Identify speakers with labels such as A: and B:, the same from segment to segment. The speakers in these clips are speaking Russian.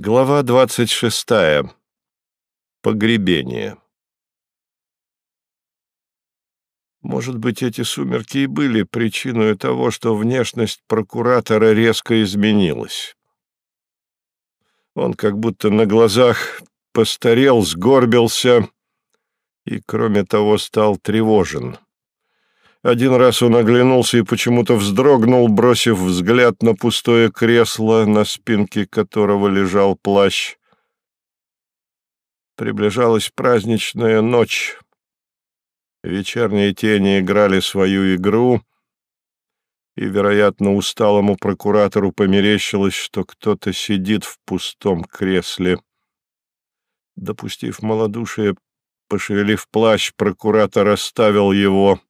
A: Глава двадцать шестая. Погребение. Может быть, эти сумерки и были причиной того, что внешность прокуратора резко изменилась. Он как будто на глазах постарел, сгорбился и, кроме того, стал тревожен. Один раз он оглянулся и почему-то вздрогнул, бросив взгляд на пустое кресло, на спинке которого лежал плащ. Приближалась праздничная ночь. Вечерние тени играли свою игру, и, вероятно, усталому прокуратору померещилось, что кто-то сидит в пустом кресле. Допустив малодушие, пошевелив плащ, прокуратор оставил его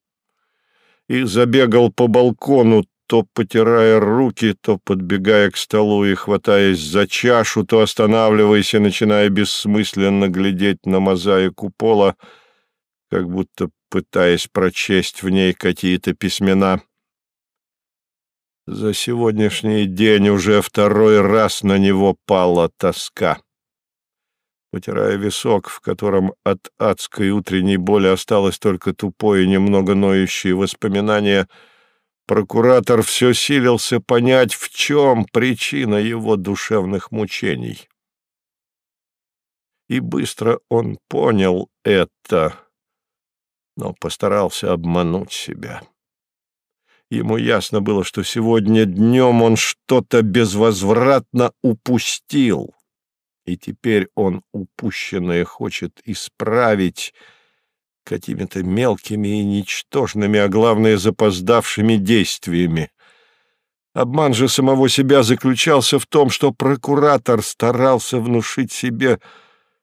A: и забегал по балкону, то потирая руки, то подбегая к столу и хватаясь за чашу, то останавливаясь и начиная бессмысленно глядеть на мозаику пола, как будто пытаясь прочесть в ней какие-то письмена. За сегодняшний день уже второй раз на него пала тоска. Потирая висок, в котором от адской утренней боли осталось только тупое, немного ноющее воспоминание, прокуратор все силился понять, в чем причина его душевных мучений. И быстро он понял это, но постарался обмануть себя. Ему ясно было, что сегодня днем он что-то безвозвратно упустил — и теперь он упущенное хочет исправить какими-то мелкими и ничтожными, а главное, запоздавшими действиями. Обман же самого себя заключался в том, что прокуратор старался внушить себе,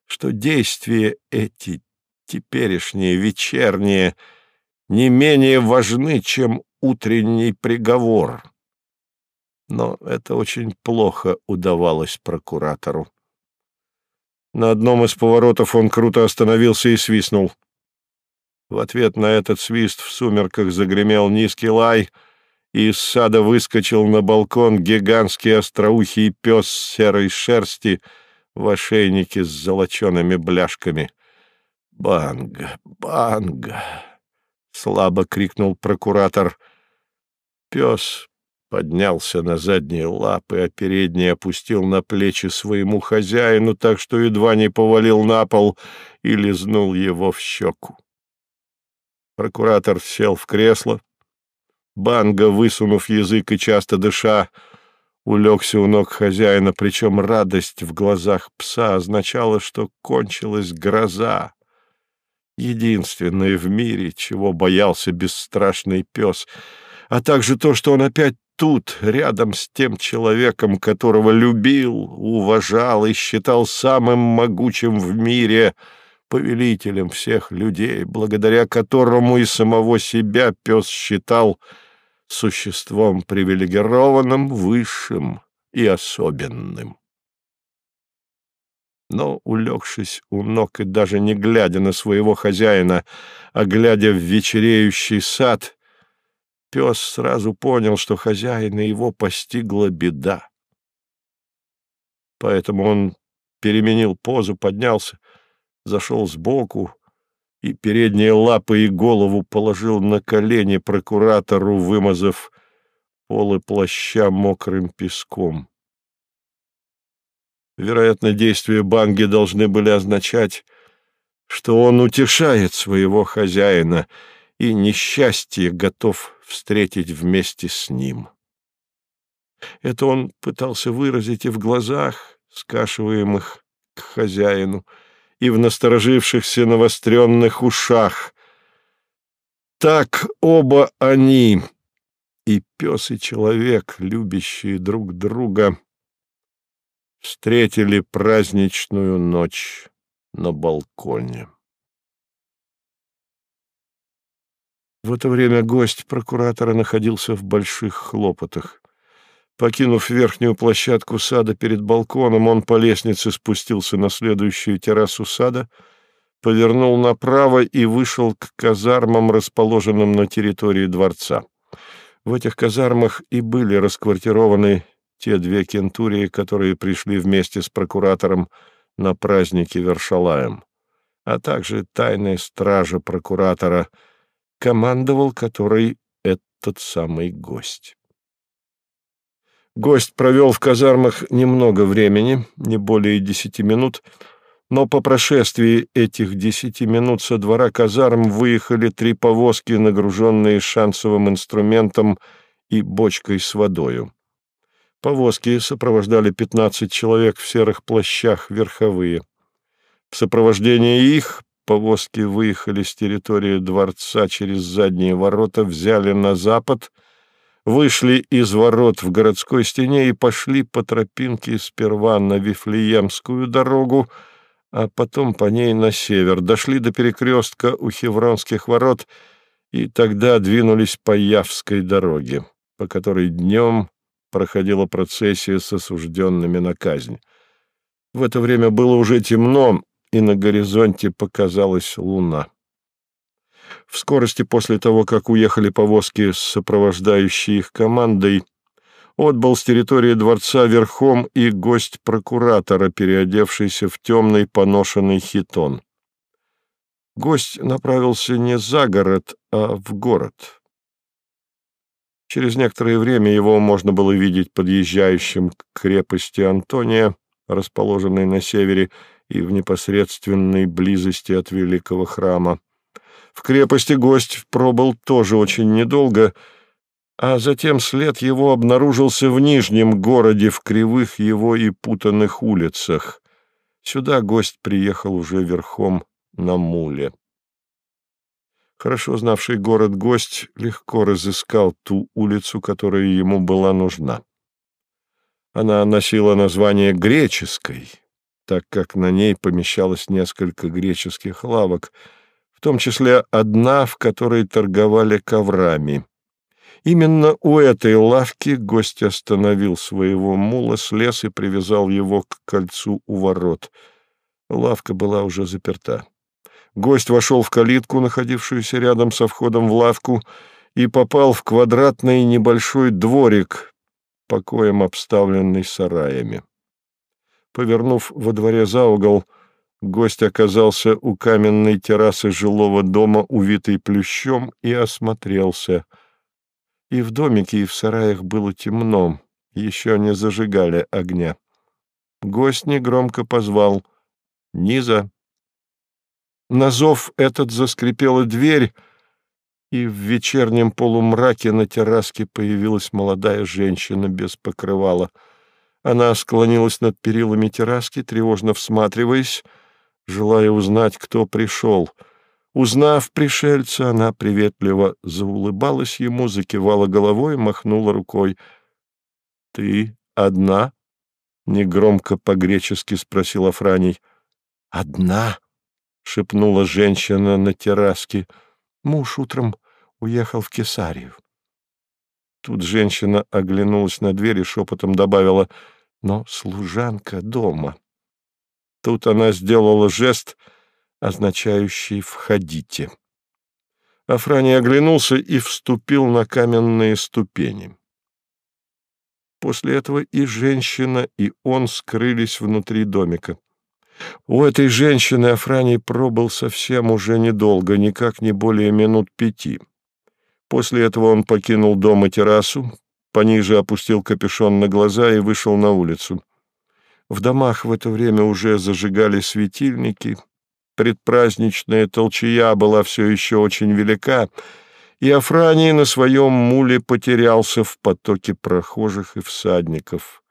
A: что действия эти, теперешние, вечерние, не менее важны, чем утренний приговор. Но это очень плохо удавалось прокуратору. На одном из поворотов он круто остановился и свистнул. В ответ на этот свист в сумерках загремел низкий лай, и из сада выскочил на балкон гигантский остроухий пес серой шерсти в ошейнике с золочеными бляшками. «Банга! Банга!» — слабо крикнул прокуратор. Пес поднялся на задние лапы, а передний опустил на плечи своему хозяину, так что едва не повалил на пол и лизнул его в щеку. Прокуратор сел в кресло. Банга, высунув язык и часто дыша, улегся у ног хозяина, причем радость в глазах пса означала, что кончилась гроза. Единственное в мире, чего боялся бесстрашный пес — а также то, что он опять тут, рядом с тем человеком, которого любил, уважал и считал самым могучим в мире, повелителем всех людей, благодаря которому и самого себя пес считал существом привилегированным, высшим и особенным. Но, улегшись у ног и даже не глядя на своего хозяина, а глядя в вечереющий сад, Пес сразу понял, что хозяина его постигла беда. Поэтому он переменил позу, поднялся, зашел сбоку и передние лапы и голову положил на колени прокуратору, вымазав полы плаща мокрым песком. Вероятно, действия Банги должны были означать, что он утешает своего хозяина — и несчастье готов встретить вместе с ним. Это он пытался выразить и в глазах, скашиваемых к хозяину, и в насторожившихся навостренных ушах. Так оба они, и пес, и человек, любящие друг друга, встретили праздничную ночь на балконе. В это время гость прокуратора находился в больших хлопотах. Покинув верхнюю площадку сада перед балконом, он по лестнице спустился на следующую террасу сада, повернул направо и вышел к казармам, расположенным на территории дворца. В этих казармах и были расквартированы те две кентурии, которые пришли вместе с прокуратором на празднике Вершалаем, а также тайная стража прокуратора, командовал которой этот самый гость. Гость провел в казармах немного времени, не более десяти минут, но по прошествии этих десяти минут со двора казарм выехали три повозки, нагруженные шансовым инструментом и бочкой с водою. Повозки сопровождали пятнадцать человек в серых плащах верховые. В сопровождении их повозки выехали с территории дворца через задние ворота, взяли на запад, вышли из ворот в городской стене и пошли по тропинке сперва на Вифлеемскую дорогу, а потом по ней на север, дошли до перекрестка у Хевронских ворот и тогда двинулись по Явской дороге, по которой днем проходила процессия с осужденными на казнь. В это время было уже темно, и на горизонте показалась луна. В скорости после того, как уехали повозки с сопровождающей их командой, отбыл с территории дворца верхом и гость прокуратора, переодевшийся в темный поношенный хитон. Гость направился не за город, а в город. Через некоторое время его можно было видеть подъезжающим к крепости Антония, расположенной на севере и в непосредственной близости от великого храма. В крепости гость пробыл тоже очень недолго — а затем след его обнаружился в Нижнем городе, в кривых его и путанных улицах. Сюда гость приехал уже верхом на муле. Хорошо знавший город гость легко разыскал ту улицу, которая ему была нужна. Она носила название «Греческой», так как на ней помещалось несколько греческих лавок, в том числе одна, в которой торговали коврами. Именно у этой лавки гость остановил своего мула, слез и привязал его к кольцу у ворот. Лавка была уже заперта. Гость вошел в калитку, находившуюся рядом со входом в лавку, и попал в квадратный небольшой дворик, покоем обставленный сараями. Повернув во дворе за угол, гость оказался у каменной террасы жилого дома, увитой плющом, и осмотрелся — и в домике, и в сараях было темно, еще не зажигали огня. Гость негромко позвал «Низа». На зов этот заскрипела дверь, и в вечернем полумраке на терраске появилась молодая женщина без покрывала. Она склонилась над перилами терраски, тревожно всматриваясь, желая узнать, кто пришел — Узнав пришельца, она приветливо заулыбалась ему, закивала головой, махнула рукой. — Ты одна? — негромко по-гречески спросил Афраний. — Одна? — шепнула женщина на терраске. Муж утром уехал в Кесарию. Тут женщина оглянулась на дверь и шепотом добавила «Но служанка дома». Тут она сделала жест — означающий «входите». Афраний оглянулся и вступил на каменные ступени. После этого и женщина, и он скрылись внутри домика. У этой женщины Афраний пробыл совсем уже недолго, никак не более минут пяти. После этого он покинул дом и террасу, пониже опустил капюшон на глаза и вышел на улицу. В домах в это время уже зажигали светильники, предпраздничная толчая была все еще очень велика, и Афраний на своем муле потерялся в потоке прохожих и всадников.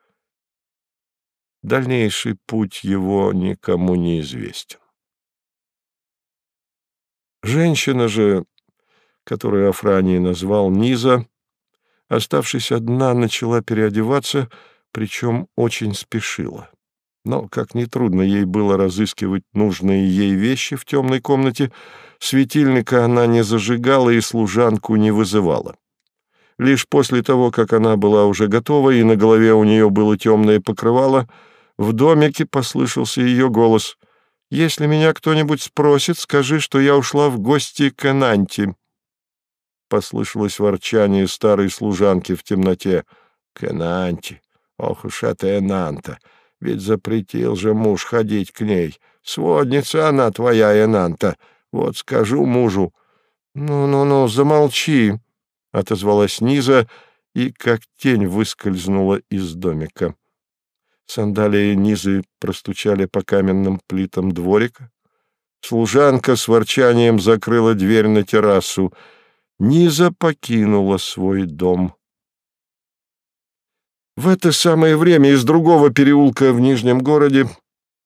A: Дальнейший путь его никому не известен. Женщина же, которую Афраний назвал Низа, оставшись одна, начала переодеваться, причем очень спешила. Но, как нетрудно ей было разыскивать нужные ей вещи в темной комнате, светильника она не зажигала и служанку не вызывала. Лишь после того, как она была уже готова и на голове у нее было темное покрывало, в домике послышался ее голос. «Если меня кто-нибудь спросит, скажи, что я ушла в гости к Энанти». Послышалось ворчание старой служанки в темноте. «К Энанти! Ох уж это Энанта! Ведь запретил же муж ходить к ней. Сводница она твоя, Энанта. Вот скажу мужу. «Ну-ну-ну, замолчи!» — отозвалась Низа и как тень выскользнула из домика. Сандалии Низы простучали по каменным плитам дворика. Служанка с ворчанием закрыла дверь на террасу. Низа покинула свой дом. В это самое время из другого переулка в Нижнем городе,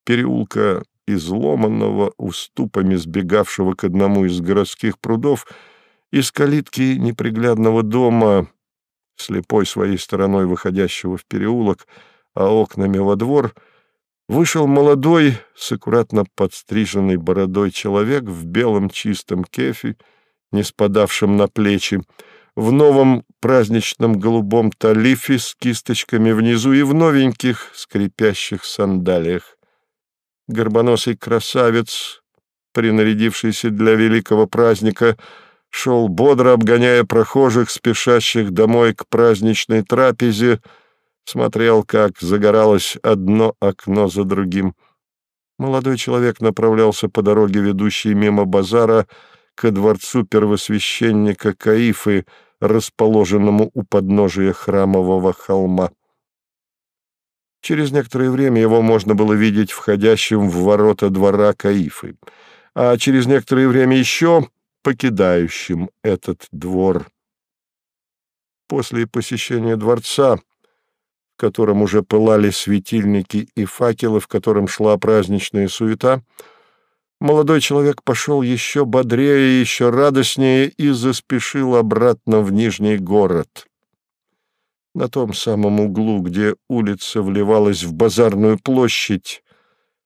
A: переулка изломанного, уступами сбегавшего к одному из городских прудов, из калитки неприглядного дома, слепой своей стороной выходящего в переулок, а окнами во двор, вышел молодой, с аккуратно подстриженной бородой человек в белом чистом кефе, не спадавшем на плечи, в новом праздничном голубом талифе с кисточками внизу и в новеньких скрипящих сандалиях горбоносый красавец, принарядившийся для великого праздника, шел бодро, обгоняя прохожих, спешащих домой к праздничной трапезе, смотрел, как загоралось одно окно за другим. Молодой человек направлялся по дороге, ведущей мимо базара, ко дворцу первосвященника Каифы, расположенному у подножия храмового холма. Через некоторое время его можно было видеть входящим в ворота двора Каифы, а через некоторое время еще покидающим этот двор. После посещения дворца, в котором уже пылали светильники и факелы, в котором шла праздничная суета, молодой человек пошел еще бодрее, еще радостнее и заспешил обратно в Нижний город на том самом углу, где улица вливалась в базарную площадь.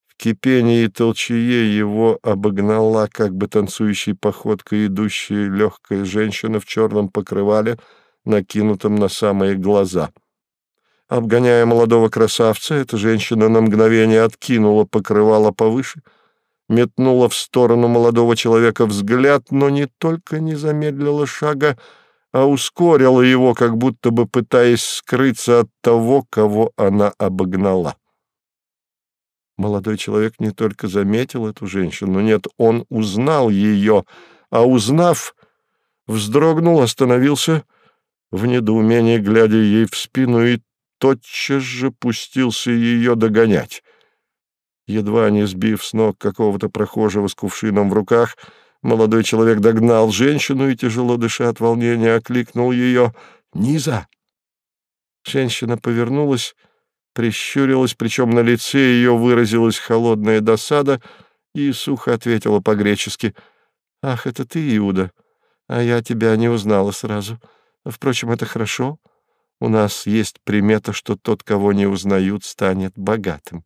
A: В кипении и толчее его обогнала, как бы танцующей походкой идущая легкая женщина в черном покрывале, накинутом на самые глаза. Обгоняя молодого красавца, эта женщина на мгновение откинула покрывало повыше, метнула в сторону молодого человека взгляд, но не только не замедлила шага, а ускорила его, как будто бы пытаясь скрыться от того, кого она обогнала. Молодой человек не только заметил эту женщину, нет, он узнал ее, а узнав, вздрогнул, остановился, в недоумении глядя ей в спину, и тотчас же пустился ее догонять. Едва не сбив с ног какого-то прохожего с кувшином в руках — Молодой человек догнал женщину и, тяжело дыша от волнения, окликнул ее «Низа!». Женщина повернулась, прищурилась, причем на лице ее выразилась холодная досада, и сухо ответила по-гречески «Ах, это ты, Иуда, а я тебя не узнала сразу. Впрочем, это хорошо. У нас есть примета, что тот, кого не узнают, станет богатым».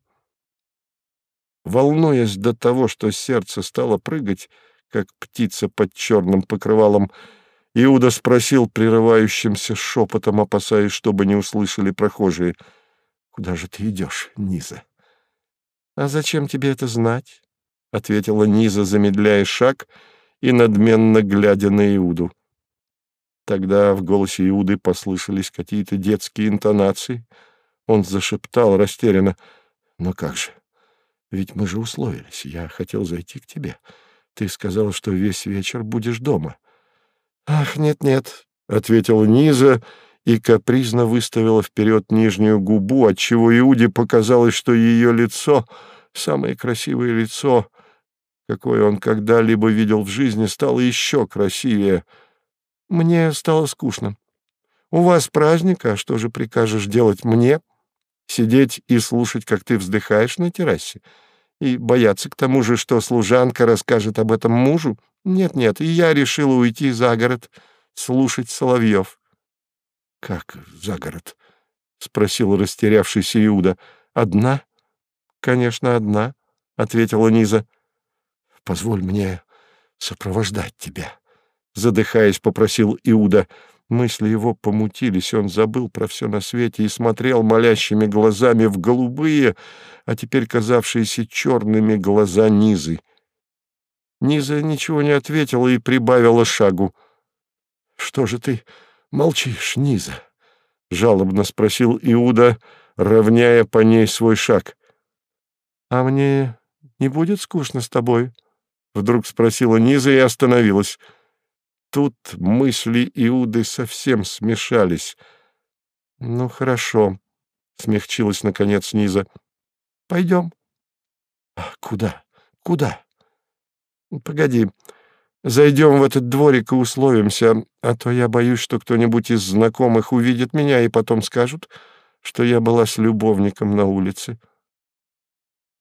A: Волнуясь до того, что сердце стало прыгать, как птица под черным покрывалом. Иуда спросил прерывающимся шепотом, опасаясь, чтобы не услышали прохожие. — Куда же ты идешь, Низа? — А зачем тебе это знать? — ответила Низа, замедляя шаг и надменно глядя на Иуду. Тогда в голосе Иуды послышались какие-то детские интонации. Он зашептал растерянно. — Но как же? Ведь мы же условились. Я хотел зайти к тебе. — ты сказал, что весь вечер будешь дома. Ах, нет-нет, ответила Низа и капризно выставила вперед нижнюю губу, отчего Иуде показалось, что ее лицо, самое красивое лицо, какое он когда-либо видел в жизни, стало еще красивее. Мне стало скучно. У вас праздник, а что же прикажешь делать мне? Сидеть и слушать, как ты вздыхаешь на террасе? И бояться к тому же, что служанка расскажет об этом мужу? Нет-нет, и я решила уйти за город, слушать соловьев. — Как за город? — спросил растерявшийся Иуда. — Одна? — Конечно, одна, — ответила Низа. — Позволь мне сопровождать тебя, — задыхаясь, попросил Иуда. Мысли его помутились, он забыл про все на свете и смотрел молящими глазами в голубые, а теперь казавшиеся черными глаза Низы. Низа ничего не ответила и прибавила шагу. — Что же ты молчишь, Низа? — жалобно спросил Иуда, равняя по ней свой шаг.
B: — А мне не будет скучно с тобой?
A: — вдруг спросила Низа и остановилась. Тут мысли Иуды совсем смешались.
B: — Ну, хорошо, — смягчилась, наконец, Низа. — Пойдем.
A: «А — Куда? Куда?
B: — Погоди, зайдем в этот дворик и условимся, а то я боюсь, что кто-нибудь из знакомых увидит меня и потом скажут, что я была с любовником на улице.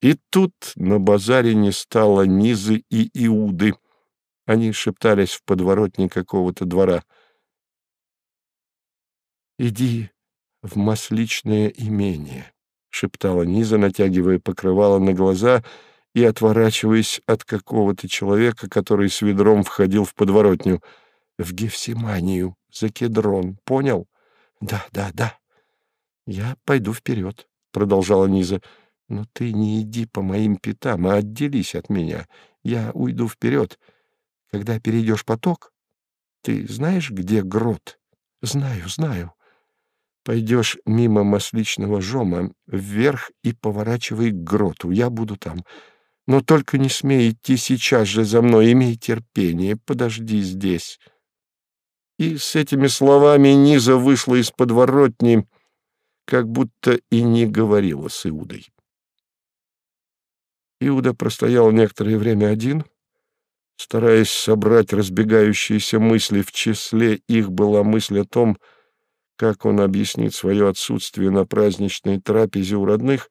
A: И тут на базаре не стало Низы и Иуды. Они шептались в подворотне какого-то двора.
B: «Иди в масличное имение», — шептала Низа, натягивая покрывало на глаза и отворачиваясь от какого-то человека, который с ведром входил в подворотню. «В Гефсиманию, за кедрон, понял?» «Да, да, да». «Я пойду вперед», — продолжала Низа. «Но ты не иди по моим пятам, а отделись от меня. Я уйду вперед. Когда перейдешь поток, ты знаешь, где грот?» «Знаю, знаю. Пойдешь мимо масличного жома вверх и поворачивай к гроту. Я буду там. Но только не смей идти сейчас же за мной. Имей терпение. Подожди здесь».
A: И с этими словами Низа вышла из подворотни, как будто и не говорила с Иудой. Иуда простоял некоторое время один, стараясь собрать разбегающиеся мысли. В числе их была мысль о том, как он объяснит свое отсутствие на праздничной трапезе у родных.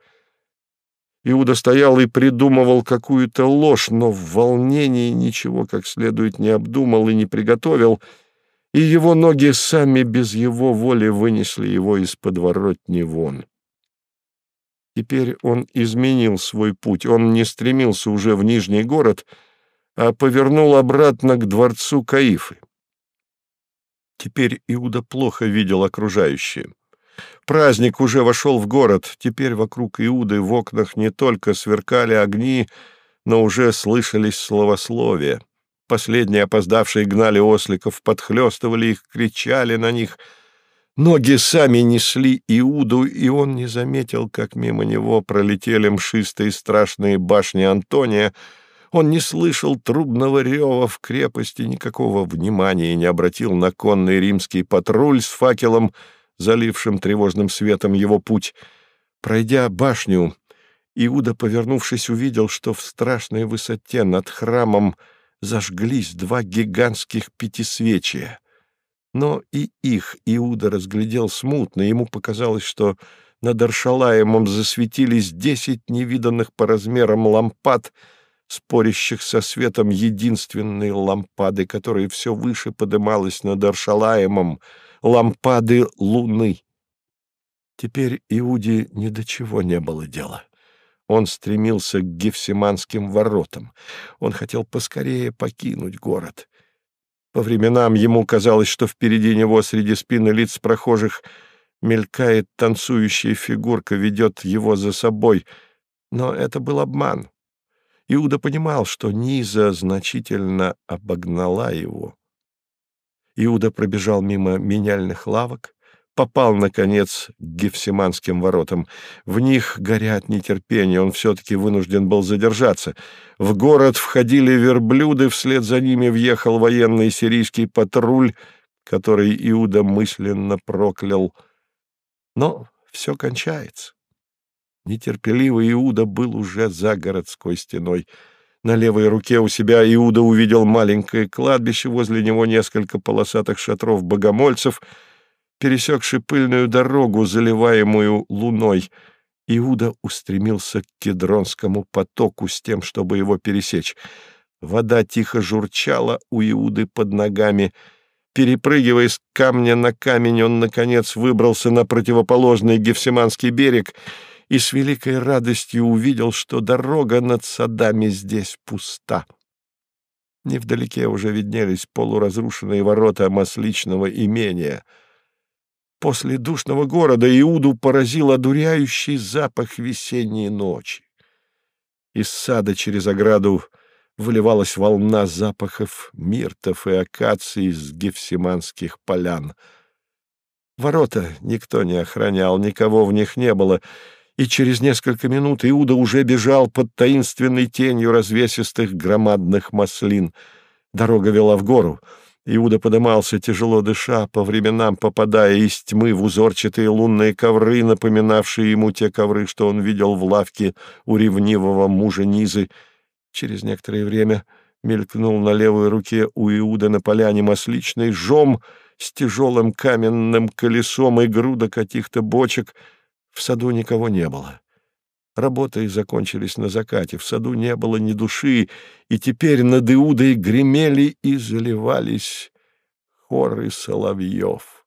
A: Иуда стоял и придумывал какую-то ложь, но в волнении ничего как следует не обдумал и не приготовил — и его ноги сами без его воли вынесли его из подворотни вон. Теперь он изменил свой путь, он не стремился уже в Нижний город, а повернул обратно к дворцу Каифы. Теперь Иуда плохо видел окружающее. Праздник уже вошел в город, теперь вокруг Иуды в окнах не только сверкали огни, но уже слышались словословия. Последние опоздавшие гнали осликов, подхлестывали их, кричали на них. Ноги сами несли Иуду, и он не заметил, как мимо него пролетели мшистые страшные башни Антония. Он не слышал трубного рева в крепости, никакого внимания не обратил на конный римский патруль с факелом, залившим тревожным светом его путь. Пройдя башню, Иуда, повернувшись, увидел, что в страшной высоте над храмом — зажглись два гигантских пятисвечия. Но и их Иуда разглядел смутно, ему показалось, что над Аршалаемом засветились десять невиданных по размерам лампад, спорящих со светом единственной лампады, которая все выше подымалась над Аршалаемом, лампады луны. Теперь Иуде ни до чего не было дела. Он стремился к Гефсиманским воротам. Он хотел поскорее покинуть город. По временам ему казалось, что впереди него среди спины лиц прохожих мелькает танцующая фигурка, ведет его за собой. Но это был обман. Иуда понимал, что Низа значительно обогнала его. Иуда пробежал мимо меняльных лавок, попал, наконец, к Гефсиманским воротам. В них, горят нетерпение, он все-таки вынужден был задержаться. В город входили верблюды, вслед за ними въехал военный сирийский патруль, который Иуда мысленно проклял. Но все кончается. Нетерпеливый Иуда был уже за городской стеной. На левой руке у себя Иуда увидел маленькое кладбище, возле него несколько полосатых шатров богомольцев — пересекший пыльную дорогу, заливаемую луной, Иуда устремился к Кедронскому потоку с тем, чтобы его пересечь. Вода тихо журчала у Иуды под ногами. Перепрыгивая с камня на камень, он, наконец, выбрался на противоположный Гефсиманский берег и с великой радостью увидел, что дорога над садами здесь пуста. Невдалеке уже виднелись полуразрушенные ворота масличного имения — После душного города Иуду поразил одуряющий запах весенней ночи. Из сада через ограду выливалась волна запахов миртов и акаций с гефсиманских полян. Ворота никто не охранял, никого в них не было, и через несколько минут Иуда уже бежал под таинственной тенью развесистых громадных маслин. Дорога вела в гору. Иуда подымался, тяжело дыша, по временам попадая из тьмы в узорчатые лунные ковры, напоминавшие ему те ковры, что он видел в лавке у ревнивого мужа Низы. Через некоторое время мелькнул на левой руке у Иуда на поляне масличный жом с тяжелым каменным колесом и груда каких-то бочек. В саду никого не было. Работы закончились на закате, в саду не было ни души, и теперь над Иудой гремели и заливались хоры соловьев.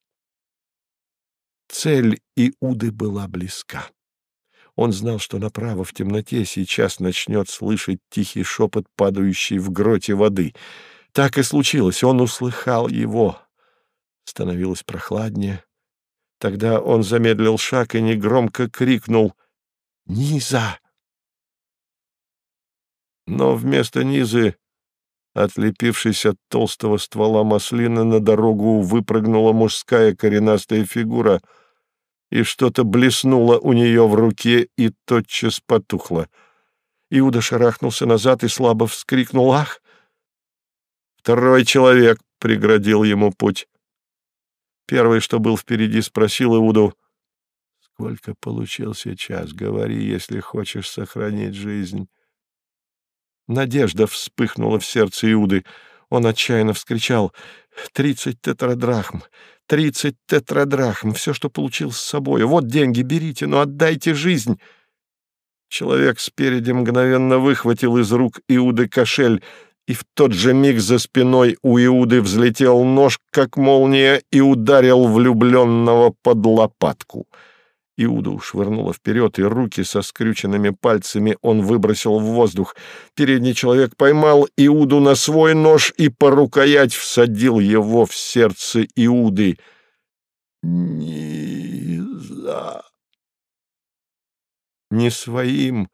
A: Цель Иуды была близка. Он знал, что направо в темноте сейчас начнет слышать тихий шепот, падающий в гроте воды. Так и случилось, он услыхал его. Становилось прохладнее. Тогда он замедлил шаг и негромко крикнул «Низа!». Но вместо Низы, отлепившись от толстого ствола маслины, на дорогу выпрыгнула мужская коренастая фигура — и что-то блеснуло у нее в руке и тотчас потухло. Иуда шарахнулся назад и слабо вскрикнул «Ах!». Второй человек преградил ему путь. Первый, что был впереди, спросил Иуду, «Сколько получил сейчас? Говори, если хочешь сохранить жизнь». Надежда вспыхнула в сердце Иуды. Он отчаянно вскричал «Тридцать тетрадрахм! Тридцать тетрадрахм! Все, что получил с собой! Вот деньги, берите, но отдайте жизнь!» Человек спереди мгновенно выхватил из рук Иуды кошель, и в тот же миг за спиной у Иуды взлетел нож, как молния, и ударил влюбленного под лопатку — Иуду швырнуло вперед, и руки со скрюченными пальцами он выбросил в воздух. Передний человек поймал Иуду на свой нож и по рукоять всадил его в сердце Иуды. «Низа!» Не своим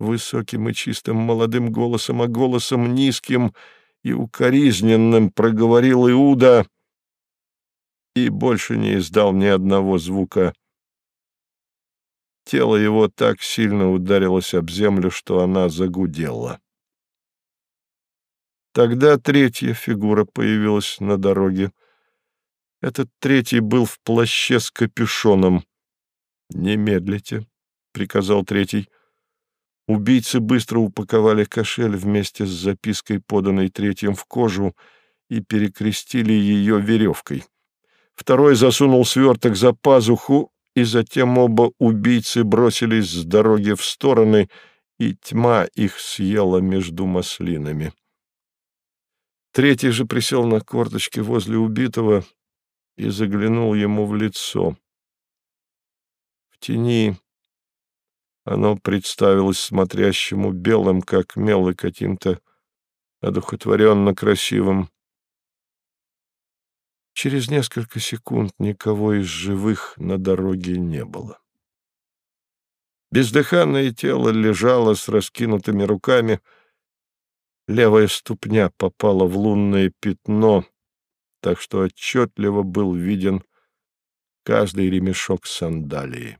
A: высоким и чистым молодым голосом, а голосом низким и укоризненным проговорил Иуда и больше не издал ни одного звука. Тело его так сильно ударилось об землю, что она загудела. Тогда третья фигура появилась на дороге. Этот третий был в плаще с капюшоном. «Не медлите», — приказал третий. Убийцы быстро упаковали кошель вместе с запиской, поданной третьим в кожу, и перекрестили ее веревкой. Второй засунул сверток за пазуху и затем оба убийцы бросились с дороги в стороны, и тьма их съела между маслинами. Третий же присел на корточки возле убитого и заглянул ему в лицо. В тени оно представилось смотрящему белым, как мел, и каким-то одухотворенно красивым. Через несколько секунд никого из живых на дороге не было. Бездыханное тело лежало с раскинутыми руками. Левая ступня попала в лунное пятно, так что отчетливо был виден каждый ремешок сандалии.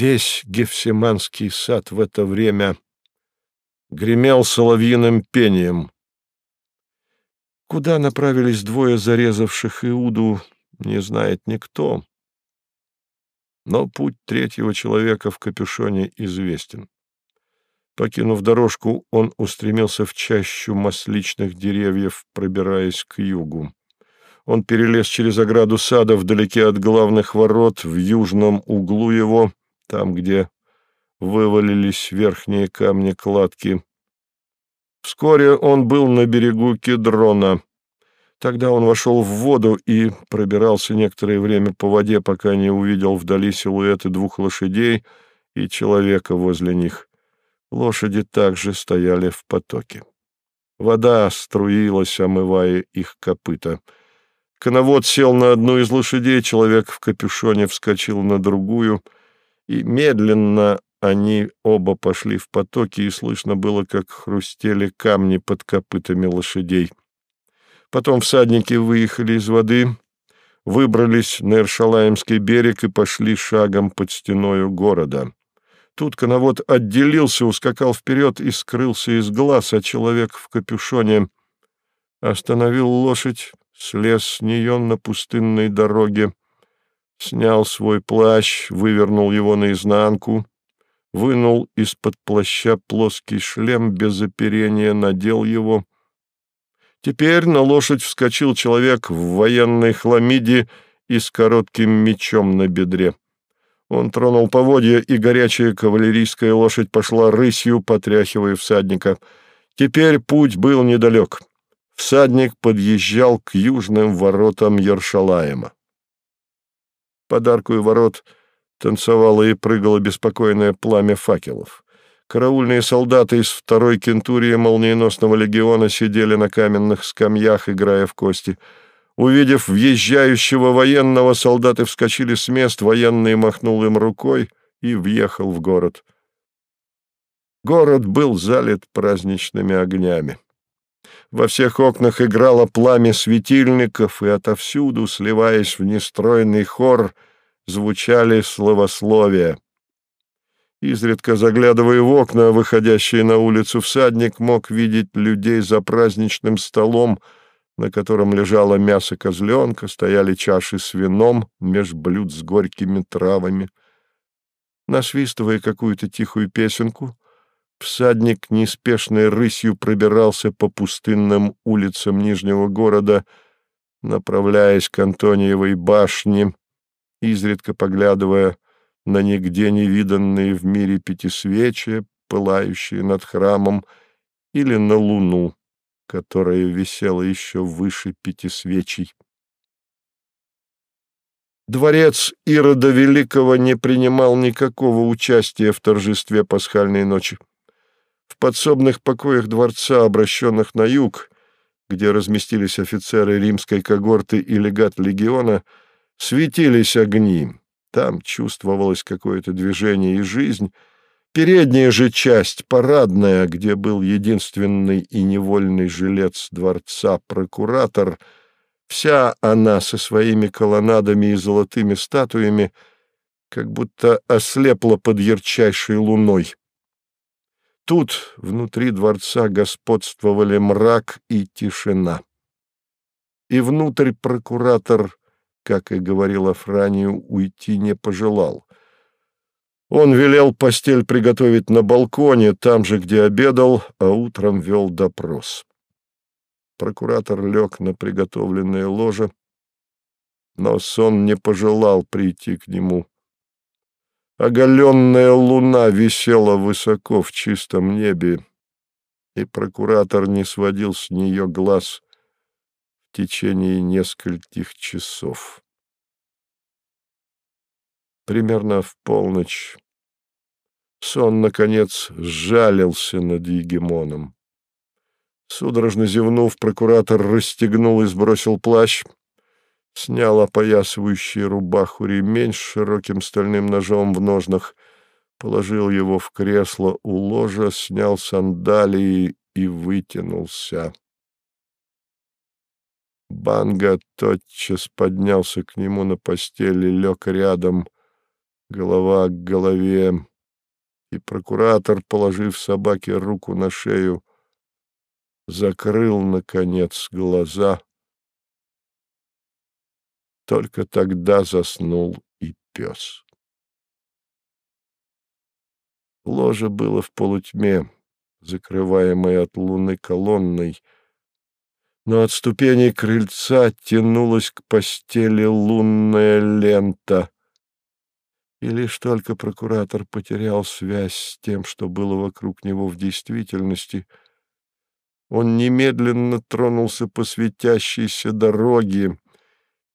A: Весь Гефсиманский сад в это время гремел соловьиным пением — Куда направились двое зарезавших Иуду, не знает никто. Но путь третьего человека в капюшоне известен. Покинув дорожку, он устремился в чащу масличных деревьев, пробираясь к югу. Он перелез через ограду сада вдалеке от главных ворот, в южном углу его, там, где вывалились верхние камни кладки. Вскоре он был на берегу Кедрона. Тогда он вошел в воду и пробирался некоторое время по воде, пока не увидел вдали силуэты двух лошадей и человека возле них. Лошади также стояли в потоке. Вода струилась, омывая их копыта. Коновод сел на одну из лошадей, человек в капюшоне вскочил на другую, и медленно они оба пошли в потоки, и слышно было, как хрустели камни под копытами лошадей. Потом всадники выехали из воды, выбрались на Иршалаемский берег и пошли шагом под стеною города. Тут коновод отделился, ускакал вперед и скрылся из глаз, а человек в капюшоне остановил лошадь, слез с нее на пустынной дороге, снял свой плащ, вывернул его наизнанку, вынул из-под плаща плоский шлем без оперения, надел его. Теперь на лошадь вскочил человек в военной хламиде и с коротким мечом на бедре. Он тронул поводья, и горячая кавалерийская лошадь пошла рысью, потряхивая всадника. Теперь путь был недалек. Всадник подъезжал к южным воротам Ершалаема. Подарку и ворот танцевало и прыгало беспокойное пламя факелов. Караульные солдаты из второй кентурии молниеносного легиона сидели на каменных скамьях, играя в кости. Увидев въезжающего военного, солдаты вскочили с мест, военный махнул им рукой и въехал в город. Город был залит праздничными огнями. Во всех окнах играло пламя светильников, и отовсюду, сливаясь в нестройный хор, звучали словословия. Изредка заглядывая в окна, выходящие на улицу, всадник мог видеть людей за праздничным столом, на котором лежало мясо козленка, стояли чаши с вином меж блюд с горькими травами. Насвистывая какую-то тихую песенку, Всадник неспешной рысью пробирался по пустынным улицам Нижнего города, направляясь к Антониевой башне, изредка поглядывая на нигде не виданные в мире пятисвечия, пылающие над храмом, или на луну, которая висела еще выше пятисвечий. Дворец Ирода Великого не принимал никакого участия в торжестве пасхальной ночи. В подсобных покоях дворца, обращенных на юг, где разместились офицеры римской когорты и легат легиона, светились огни. Там чувствовалось какое-то движение и жизнь. Передняя же часть, парадная, где был единственный и невольный жилец дворца прокуратор, вся она со своими колоннадами и золотыми статуями как будто ослепла под ярчайшей луной. Тут, внутри дворца, господствовали мрак и тишина. И внутрь прокуратор, как и говорил Афранию, уйти не пожелал. Он велел постель приготовить на балконе, там же, где обедал, а утром вел допрос. Прокуратор лег на приготовленное ложе, но сон не пожелал прийти к нему. Оголенная луна висела высоко в чистом небе, и прокуратор не сводил с нее глаз в течение нескольких часов. Примерно в полночь сон, наконец, сжалился над Егемоном. Судорожно зевнув, прокуратор расстегнул и сбросил плащ — снял опоясывающий рубаху ремень с широким стальным ножом в ножнах, положил его в кресло у ложа, снял сандалии и вытянулся. Банга тотчас поднялся к нему на постели, лег рядом, голова к голове, и прокуратор, положив собаке руку на шею, закрыл, наконец, глаза — только тогда заснул и пес. Ложе было в полутьме, закрываемое от луны колонной, но от ступеней крыльца тянулась к постели лунная лента. И лишь только прокуратор потерял связь с тем, что было вокруг него в действительности, он немедленно тронулся по светящейся дороге,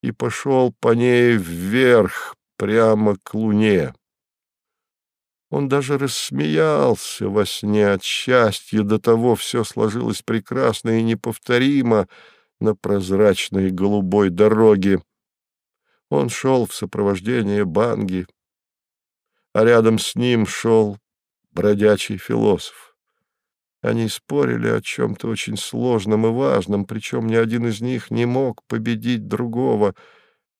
A: и пошел по ней вверх, прямо к луне. Он даже рассмеялся во сне от счастья, до того все сложилось прекрасно и неповторимо на прозрачной голубой дороге. Он шел в сопровождении банги, а рядом с ним шел бродячий философ. Они спорили о чем-то очень сложном и важном, причем ни один из них не мог победить другого.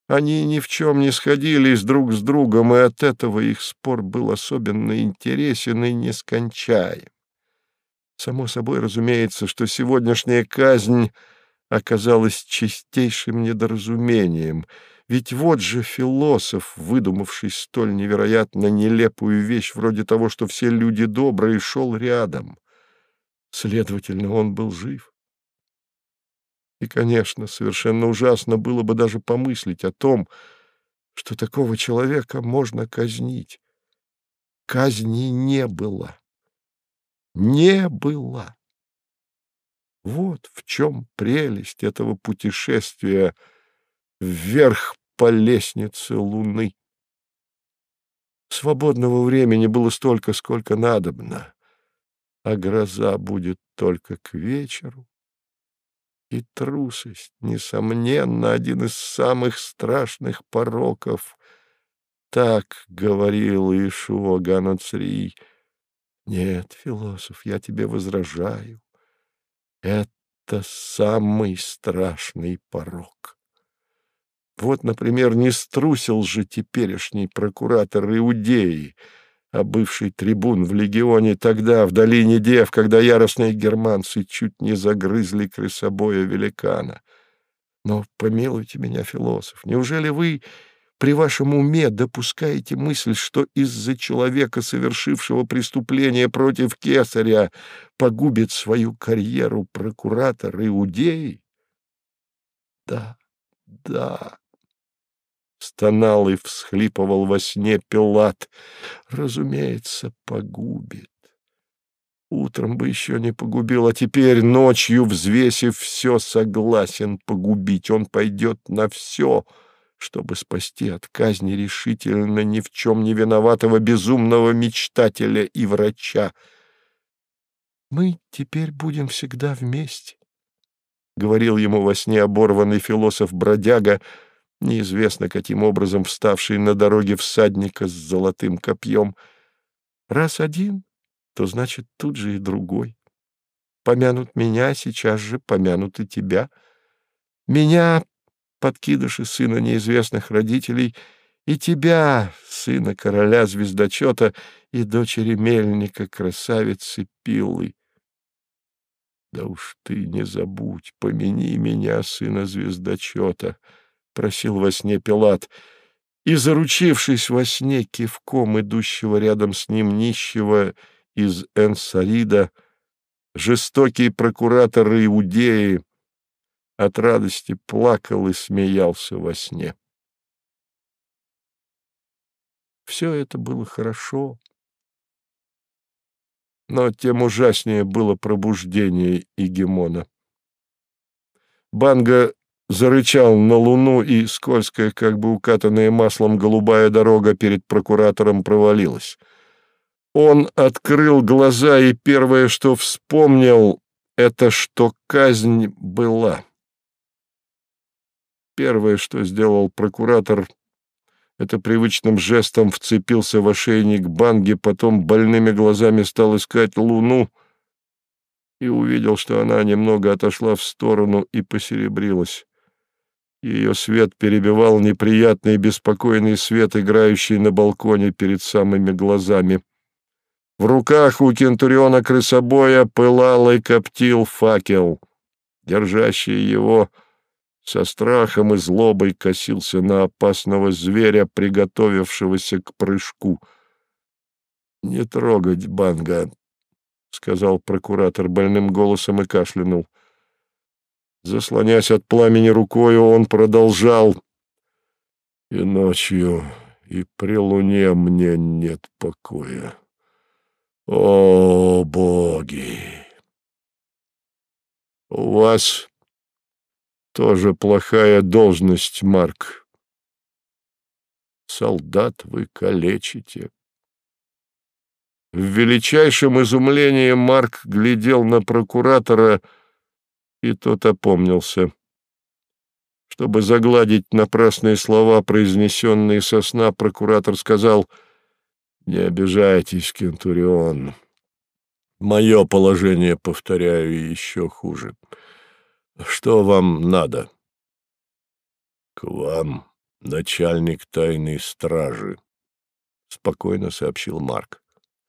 A: Они ни в чем не сходились друг с другом, и от этого их спор был особенно интересен и нескончаем. Само собой разумеется, что сегодняшняя казнь оказалась чистейшим недоразумением, ведь вот же философ, выдумавший столь невероятно нелепую вещь, вроде того, что все люди добрые, шел рядом. Следовательно, он был жив. И, конечно, совершенно ужасно было бы даже помыслить о том, что такого человека можно казнить. Казни не было. Не было. Вот в чем прелесть этого путешествия вверх по лестнице Луны. Свободного времени было столько, сколько надобно, а гроза будет только к вечеру. И трусость, несомненно, один из самых страшных пороков. Так говорил Ишуа Ганацрий. Нет, философ, я тебе возражаю. Это самый страшный порок. Вот, например, не струсил же теперешний прокуратор Иудеи, а бывший трибун в легионе тогда, в долине Дев, когда яростные германцы чуть не загрызли крысобоя великана. Но помилуйте меня, философ, неужели вы при вашем уме допускаете мысль, что из-за человека, совершившего преступление против кесаря, погубит свою карьеру прокуратор Иудеи? Да, да, стонал и всхлипывал во сне Пилат. Разумеется, погубит. Утром бы еще не погубил, а теперь ночью, взвесив все, согласен погубить. Он пойдет на все — чтобы спасти от казни решительно ни в чем не виноватого безумного мечтателя и врача. «Мы теперь будем всегда вместе», — говорил ему во сне оборванный философ-бродяга, неизвестно каким образом вставший на дороге всадника с золотым копьем. «Раз один, то значит тут же и другой. Помянут меня, сейчас же помянут и тебя. Меня подкидыши сына неизвестных родителей, и тебя, сына короля звездочета и дочери мельника, красавицы Пилы. Да уж ты не забудь, помяни меня, сына звездочета, — просил во сне Пилат, и, заручившись во сне кивком идущего рядом с ним нищего из Энсарида, жестокий прокуратор Иудеи, от радости плакал и смеялся во сне. Все это было хорошо, но тем ужаснее было пробуждение Игемона. Банга зарычал на луну, и скользкая, как бы укатанная маслом голубая дорога перед прокуратором провалилась. Он открыл глаза, и первое, что вспомнил, это что казнь была. Первое, что сделал прокуратор, это привычным жестом вцепился в ошейник Банги, потом больными глазами стал искать луну и увидел, что она немного отошла в сторону и посеребрилась. Ее свет перебивал неприятный и беспокойный свет, играющий на балконе перед самыми глазами. В руках у кентуриона крысобоя пылал и коптил факел. Держащий его со страхом и злобой косился на опасного зверя, приготовившегося к прыжку. — Не трогать Банга, — сказал прокуратор больным голосом и кашлянул. Заслонясь от пламени рукою, он продолжал. — И ночью, и при луне мне нет покоя. О, боги! У вас тоже плохая должность, Марк. Солдат вы калечите. В величайшем изумлении Марк глядел на прокуратора, и тот опомнился. Чтобы загладить напрасные слова, произнесенные со сна, прокуратор сказал, «Не обижайтесь, Кентурион. Мое положение, повторяю, еще хуже. Что вам надо? К вам начальник тайной стражи, — спокойно сообщил Марк.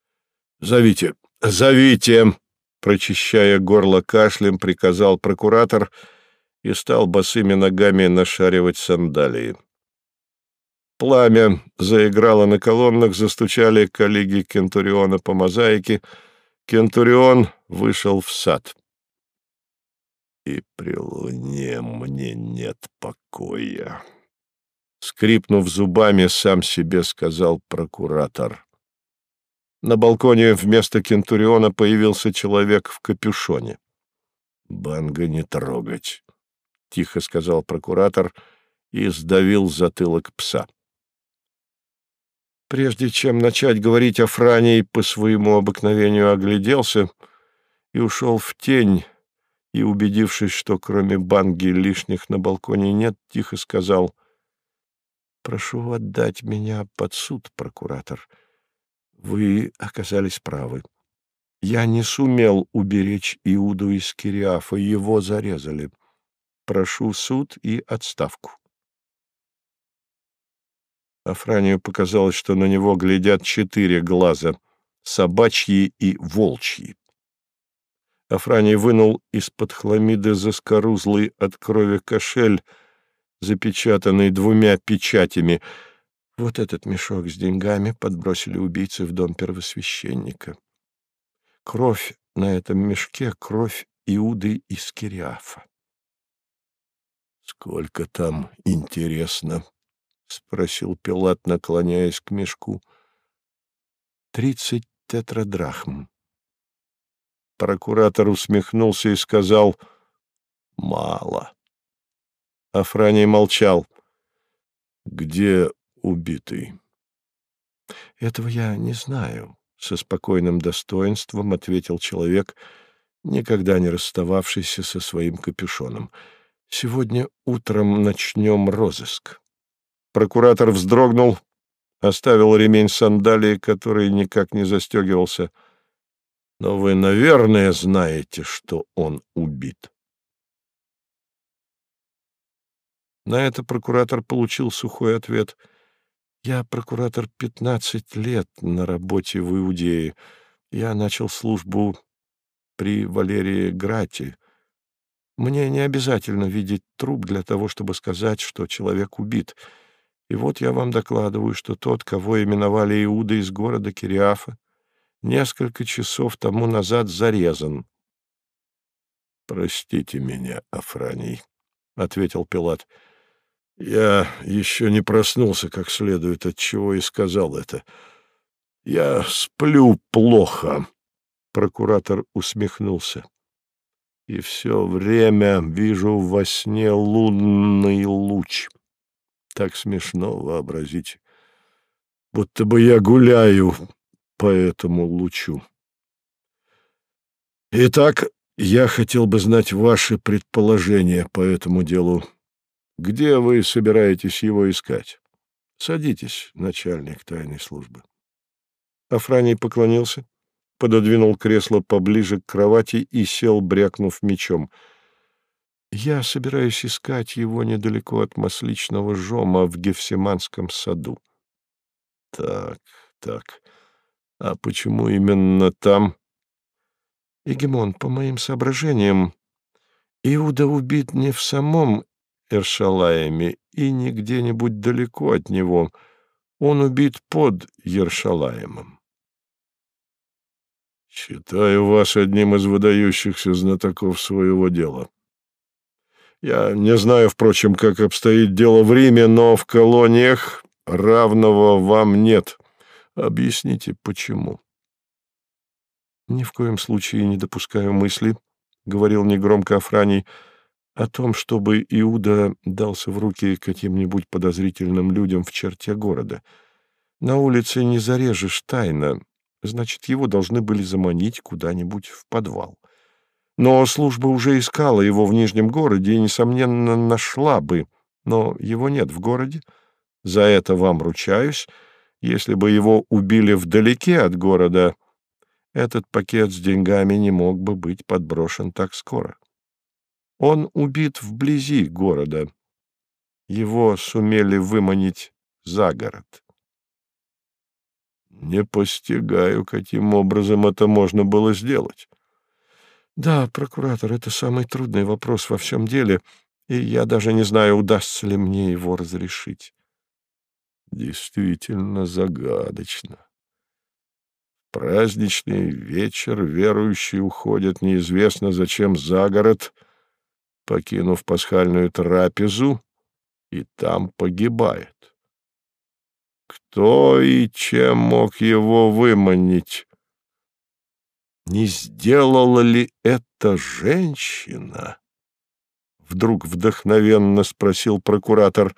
A: — Зовите, зовите! — прочищая горло кашлем, приказал прокуратор и стал босыми ногами нашаривать сандалии. Пламя заиграло на колоннах, застучали коллеги Кентуриона по мозаике. Кентурион вышел в сад. «И при луне мне нет покоя», — скрипнув зубами, сам себе сказал прокуратор. На балконе вместо Кентуриона появился человек в капюшоне. «Банга не трогать», — тихо сказал прокуратор и сдавил затылок пса. Прежде чем начать говорить о Фране, по своему обыкновению огляделся и ушел в тень, и, убедившись, что кроме банги лишних на балконе нет, тихо сказал «Прошу отдать меня под суд, прокуратор. Вы оказались правы. Я не сумел уберечь Иуду из Кириафа, его зарезали. Прошу суд и отставку». Афранию показалось, что на него глядят четыре глаза — собачьи и волчьи. Афраний вынул из-под хламиды заскорузлый от крови кошель, запечатанный двумя печатями. Вот этот мешок с деньгами подбросили убийцы в дом первосвященника. Кровь на этом мешке — кровь Иуды из Кириафа. «Сколько там, интересно?» — спросил Пилат, наклоняясь к мешку. «Тридцать тетрадрахм». Прокуратор усмехнулся и сказал «Мало». Афраний молчал. «Где убитый?» «Этого я не знаю», — со спокойным достоинством ответил человек, никогда не расстававшийся со своим капюшоном. «Сегодня утром начнем розыск». Прокуратор вздрогнул, оставил ремень сандалии, который никак не застегивался. Но вы, наверное, знаете, что он убит. На это прокуратор получил сухой ответ. «Я прокуратор пятнадцать лет на работе в Иудее. Я начал службу при Валерии Грати. Мне не обязательно видеть труп для того, чтобы сказать, что человек убит». И вот я вам докладываю, что тот, кого именовали Иуда из города Кириафа, несколько часов тому назад зарезан. — Простите меня, Афраний, — ответил Пилат. — Я еще не проснулся как следует, от чего и сказал это. Я сплю плохо. Прокуратор усмехнулся. И все время вижу во сне лунный луч. Так смешно вообразить, будто бы я гуляю по этому лучу. Итак, я хотел бы знать ваши предположения по этому делу. Где вы собираетесь его искать? Садитесь, начальник тайной службы. Афраний поклонился, пододвинул кресло поближе к кровати и сел, брякнув мечом — я собираюсь искать его недалеко от масличного жома в Гефсиманском саду. Так, так. А почему именно там? Егемон, по моим соображениям, Иуда убит не в самом Ершалаеме и не где-нибудь далеко от него. Он убит под Ершалаемом. Считаю вас одним из выдающихся знатоков своего дела. Я не знаю, впрочем, как обстоит дело в Риме, но в колониях равного вам нет. Объясните, почему? Ни в коем случае не допускаю мысли, — говорил негромко Афраний, — о том, чтобы Иуда дался в руки каким-нибудь подозрительным людям в черте города. На улице не зарежешь тайно, значит, его должны были заманить куда-нибудь в подвал. — но служба уже искала его в Нижнем городе и, несомненно, нашла бы. Но его нет в городе. За это вам ручаюсь. Если бы его убили вдалеке от города, этот пакет с деньгами не мог бы быть подброшен так скоро. Он убит вблизи города.
B: его сумели выманить за город.
A: Не постигаю, каким образом это можно было сделать.
B: Да, прокуратор, это самый трудный вопрос во всем деле, и я даже не знаю, удастся ли мне его разрешить.
A: Действительно загадочно. Праздничный вечер верующие уходят неизвестно зачем за город, покинув пасхальную трапезу, и там погибает. Кто и чем мог его выманить? Не сделала ли это женщина? Вдруг вдохновенно спросил прокуратор.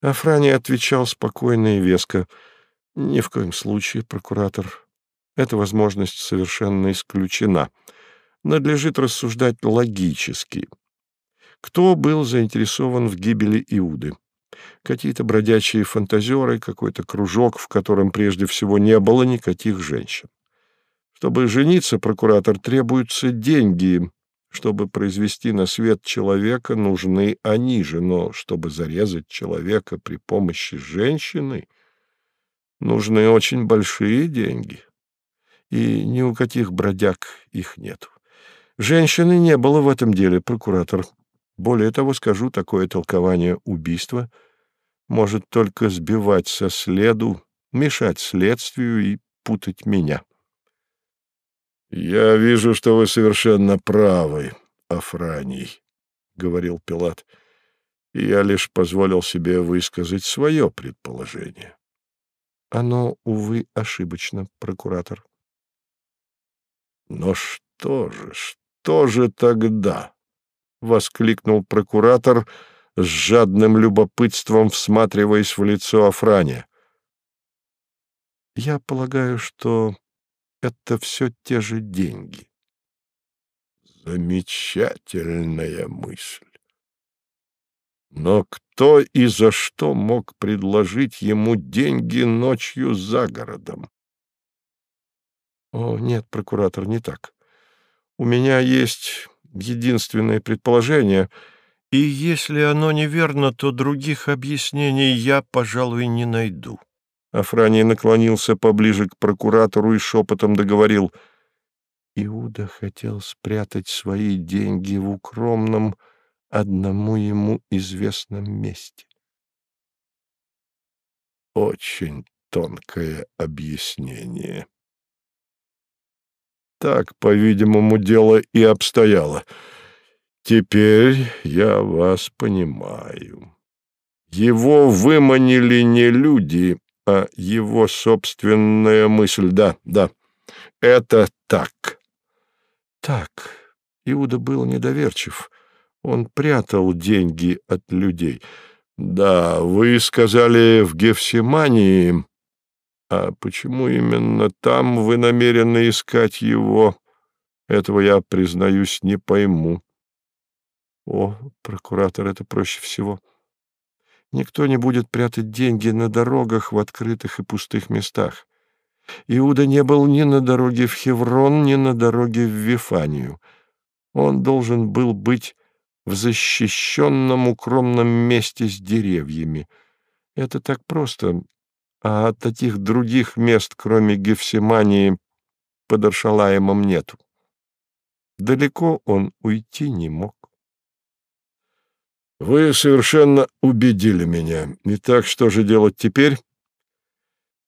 B: Афрани отвечал спокойно и веско. Ни в коем случае, прокуратор. Эта возможность совершенно исключена. Надлежит рассуждать логически. Кто был заинтересован в гибели Иуды? Какие-то бродячие фантазеры, какой-то кружок, в котором прежде всего не было никаких женщин. Чтобы жениться, прокуратор, требуются деньги. Чтобы произвести на свет человека, нужны они же, но чтобы зарезать человека при помощи женщины, нужны очень большие деньги и ни у каких бродяг их нет. Женщины не было в этом деле, прокуратор. Более того, скажу, такое толкование убийства может только сбивать со следу, мешать следствию и путать меня.
A: — Я вижу, что вы совершенно правы, Афраний, — говорил Пилат. — Я лишь позволил себе высказать свое предположение.
B: — Оно, увы, ошибочно, прокуратор.
A: Но что же, что же тогда? — воскликнул прокуратор с жадным любопытством, всматриваясь в лицо Афрания.
B: — Я полагаю, что это все те же деньги.
A: Замечательная мысль. Но кто и за что мог предложить ему деньги ночью за городом?
B: О, нет, прокуратор, не так. У меня есть единственное предположение, и если оно неверно, то других объяснений я, пожалуй, не найду. Афраний наклонился поближе к прокуратору и шепотом договорил. Иуда хотел спрятать свои деньги в укромном, одному ему известном месте.
A: Очень тонкое объяснение. Так, по-видимому, дело и обстояло. Теперь я вас понимаю. Его выманили не люди, а его собственная мысль. Да, да, это так.
B: Так, Иуда был недоверчив. Он прятал деньги от людей.
A: Да, вы сказали в Гефсимании, а почему именно там вы намерены искать его? Этого я, признаюсь, не пойму.
B: О, прокуратор, это проще всего. Никто не будет прятать деньги на дорогах в открытых и пустых местах. Иуда не был ни на дороге в Хеврон, ни на дороге в Вифанию. Он должен был быть в защищенном укромном месте с деревьями. Это так просто, а таких других мест, кроме Гефсимании, под Аршалаемом нету. Далеко он уйти не мог.
A: Вы совершенно убедили меня. Итак, что же делать теперь?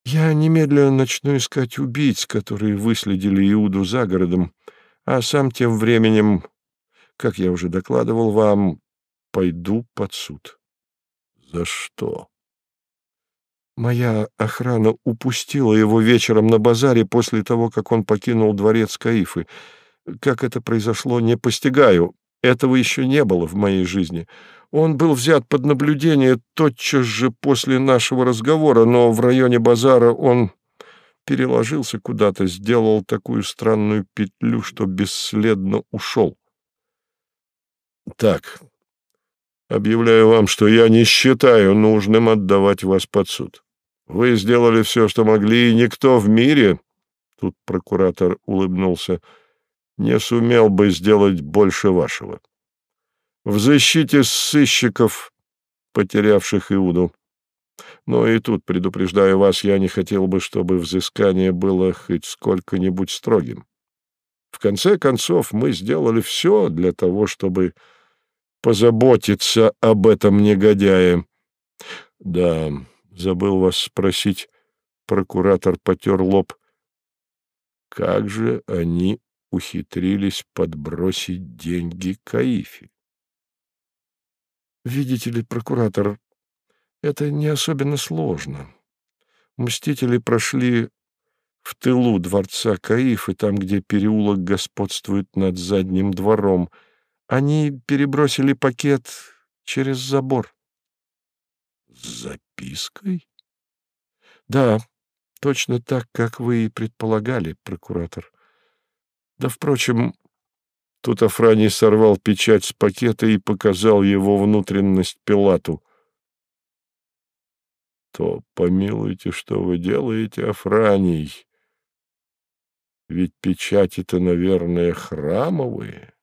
B: Я немедленно начну искать убийц, которые выследили Иуду за городом, а сам тем временем, как я уже докладывал вам, пойду под суд.
A: За что?
B: Моя охрана упустила его вечером на базаре после того, как он покинул дворец Каифы. Как это произошло, не постигаю. Этого еще не было в моей жизни. Он был взят под наблюдение тотчас же после нашего разговора, но в районе базара он переложился куда-то, сделал такую странную петлю, что бесследно ушел.
A: Так, объявляю вам, что я не считаю нужным отдавать вас под суд. Вы сделали все, что могли, и никто в мире, тут прокуратор улыбнулся, не сумел бы сделать больше вашего. В защите сыщиков потерявших Иуду. Но и тут, предупреждаю вас, я не хотел бы, чтобы взыскание было хоть сколько-нибудь строгим. В конце концов, мы сделали все для того, чтобы позаботиться об этом негодяе. Да, забыл вас спросить, прокуратор потер лоб. Как же они ухитрились подбросить деньги Каифе? Видите ли, прокуратор, это не особенно сложно. Мстители прошли в тылу дворца Каиф, и там, где переулок господствует над задним двором. Они перебросили пакет через забор. С запиской? Да, точно так, как вы и предполагали, прокуратор. Да, впрочем, тут Афраний сорвал печать с пакета и показал его внутренность Пилату то помилуйте, что вы делаете, Афраний. Ведь печати-то, наверное, храмовые.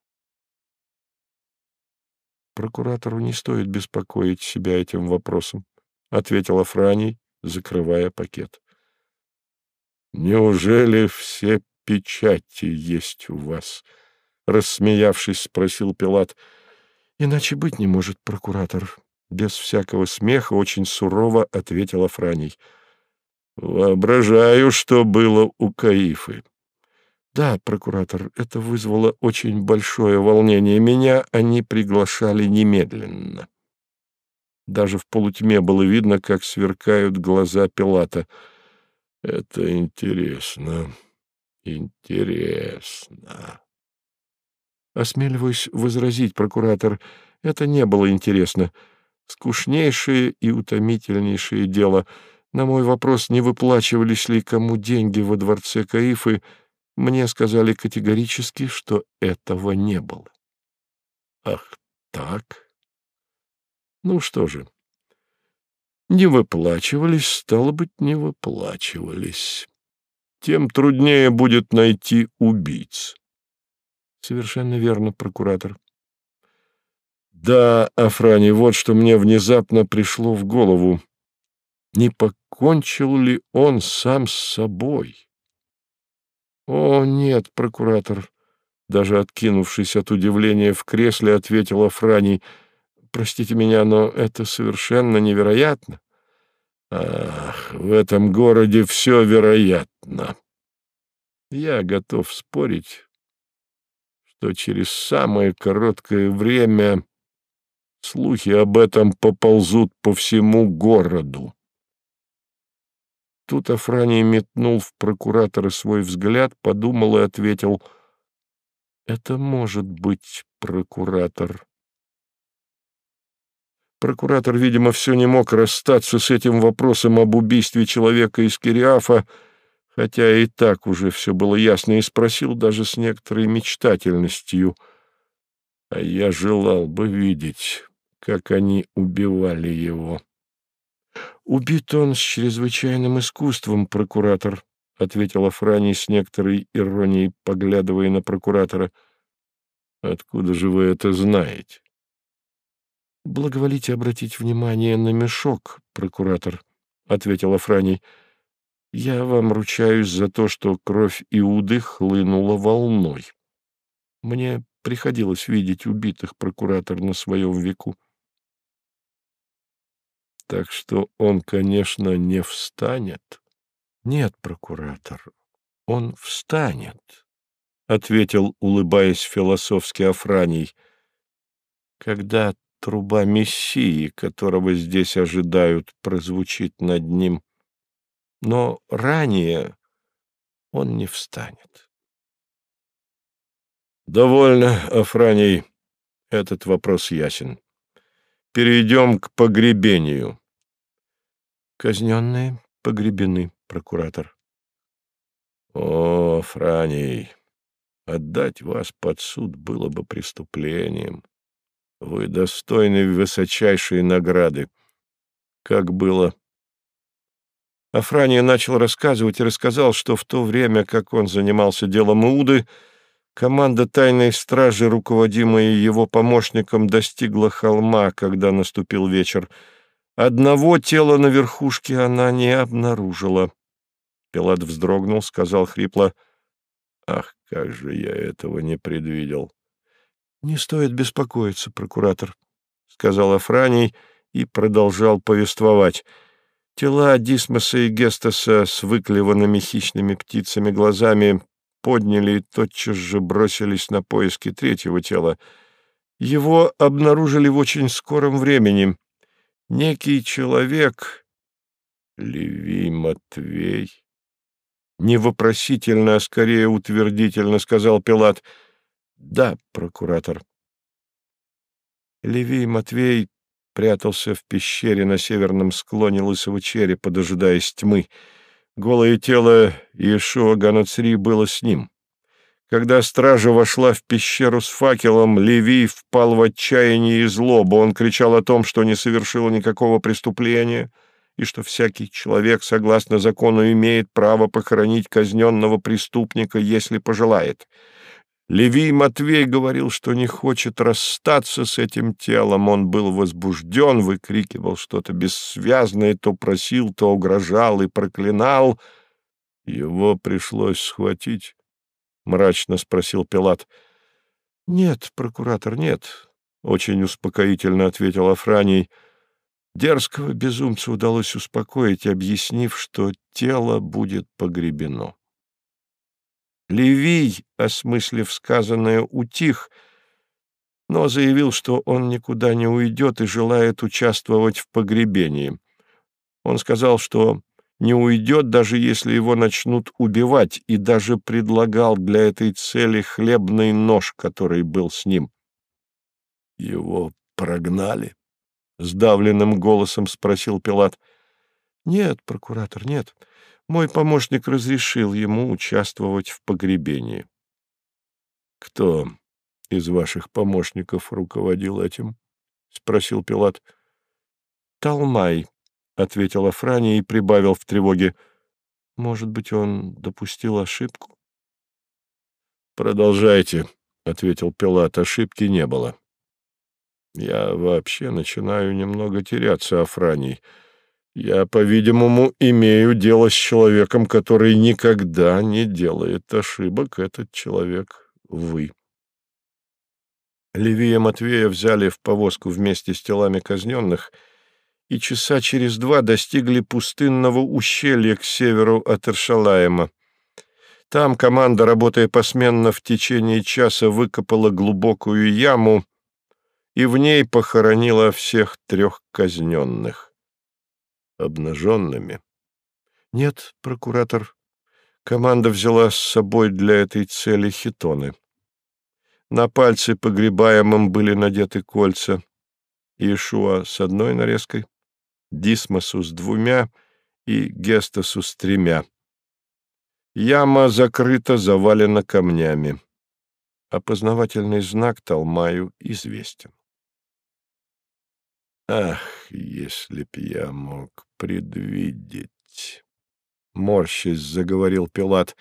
A: Прокуратору не стоит беспокоить себя этим вопросом, — ответил Афраний, закрывая пакет. «Неужели все печати есть у вас?» — рассмеявшись, спросил Пилат. «Иначе быть не может, прокуратор», без всякого смеха очень сурово ответил Афраний. «Воображаю, что было у Каифы». «Да, прокуратор, это вызвало очень большое волнение. Меня они приглашали немедленно». Даже в полутьме было видно, как сверкают глаза Пилата. «Это интересно, интересно». Осмеливаюсь возразить, прокуратор, это не было интересно. Скучнейшее и утомительнейшее дело. На мой вопрос, не выплачивались ли кому деньги во дворце Каифы, мне сказали категорически, что этого не было. Ах так? Ну что же, не выплачивались, стало быть, не выплачивались. Тем труднее будет найти убийц. Совершенно верно, прокуратор. Да, Афрани, вот что мне внезапно пришло в голову. Не покончил ли он сам с собой? О, нет, прокуратор, даже откинувшись от удивления в кресле, ответил Афраний. Простите меня, но это совершенно невероятно. Ах, в этом городе все вероятно. Я готов спорить, что через самое короткое время Слухи об этом поползут по всему городу. Тут Афраний метнул в прокуратора свой взгляд, подумал и ответил, «Это может быть прокуратор». Прокуратор, видимо, все не мог расстаться с этим вопросом об убийстве человека из Кириафа, хотя и так уже все было ясно, и спросил даже с некоторой мечтательностью, «А я желал бы видеть, как они убивали его. «Убит он с чрезвычайным искусством, прокуратор», — ответил Афраний с некоторой иронией, поглядывая на прокуратора. «Откуда же вы это знаете?» «Благоволите обратить внимание на мешок, прокуратор», — ответил Афраний. «Я вам ручаюсь за то, что кровь Иуды хлынула волной. Мне приходилось видеть убитых прокуратор на своем веку. Так что он, конечно, не встанет. Нет, прокуратор, он встанет, — ответил, улыбаясь философски Афраний. Когда труба Мессии, которого здесь ожидают, прозвучит над ним. Но ранее он не встанет. «Довольно, Афраний, этот вопрос ясен перейдем к погребению. Казненные погребены, прокуратор. О, Франий, отдать вас под суд было бы преступлением. Вы достойны высочайшей награды. Как было? Афрания начал рассказывать и рассказал, что в то время, как он занимался делом Иуды, Команда тайной стражи, руководимая его помощником, достигла холма, когда наступил вечер. Одного тела на верхушке она не обнаружила. Пилат вздрогнул, сказал хрипло, «Ах, как же я этого не предвидел!» «Не стоит беспокоиться, прокуратор», — сказал Афраний и продолжал повествовать. Тела Дисмоса и Гестаса с выклеванными хищными птицами глазами подняли и тотчас же бросились на поиски третьего тела. Его обнаружили в очень скором времени. Некий человек, Левий Матвей, не вопросительно, а скорее утвердительно сказал Пилат. Да, прокуратор. Левий Матвей прятался в пещере на северном склоне лысого черепа, дожидаясь тьмы. Голое тело Иешуа Ганацри было с ним. Когда стража вошла в пещеру с факелом, Левий впал в отчаяние и злобу. Он кричал о том, что не совершил никакого преступления и что всякий человек, согласно закону, имеет право похоронить казненного преступника, если пожелает. Левий Матвей говорил, что не хочет расстаться с этим телом. Он был возбужден, выкрикивал что-то бессвязное, то просил, то угрожал и проклинал. Его пришлось схватить, — мрачно спросил Пилат. — Нет, прокуратор, нет, — очень успокоительно ответил Афраний. Дерзкого безумца удалось успокоить, объяснив, что тело будет погребено. Левий, осмыслив сказанное, утих, но заявил, что он никуда не уйдет и желает участвовать в погребении. Он сказал, что не уйдет, даже если его начнут убивать, и даже предлагал для этой цели хлебный нож, который был с ним. — Его прогнали? — сдавленным голосом спросил Пилат. — Нет, прокуратор, нет. Мой помощник разрешил ему участвовать в погребении. — Кто из ваших помощников руководил этим? — спросил Пилат. — Талмай, — ответил Афрания и прибавил в тревоге. — Может быть, он допустил ошибку? — Продолжайте, — ответил Пилат. Ошибки не было. — Я вообще начинаю немного теряться, Афраний. — я, по-видимому, имею дело с человеком, который никогда не делает ошибок. Этот человек — вы. Левия Матвея взяли в повозку вместе с телами казненных и часа через два достигли пустынного ущелья к северу от Иршалаема. Там команда, работая посменно в течение часа, выкопала глубокую яму и в ней похоронила всех трех казненных обнаженными. Нет, прокуратор, команда взяла с собой для этой цели хитоны. На пальцы погребаемым были надеты кольца. Иешуа с одной нарезкой, Дисмосу с двумя и Гестасу с тремя. Яма закрыта, завалена камнями. Опознавательный знак Талмаю известен. Ах, если б я мог предвидеть. Морщись заговорил Пилат.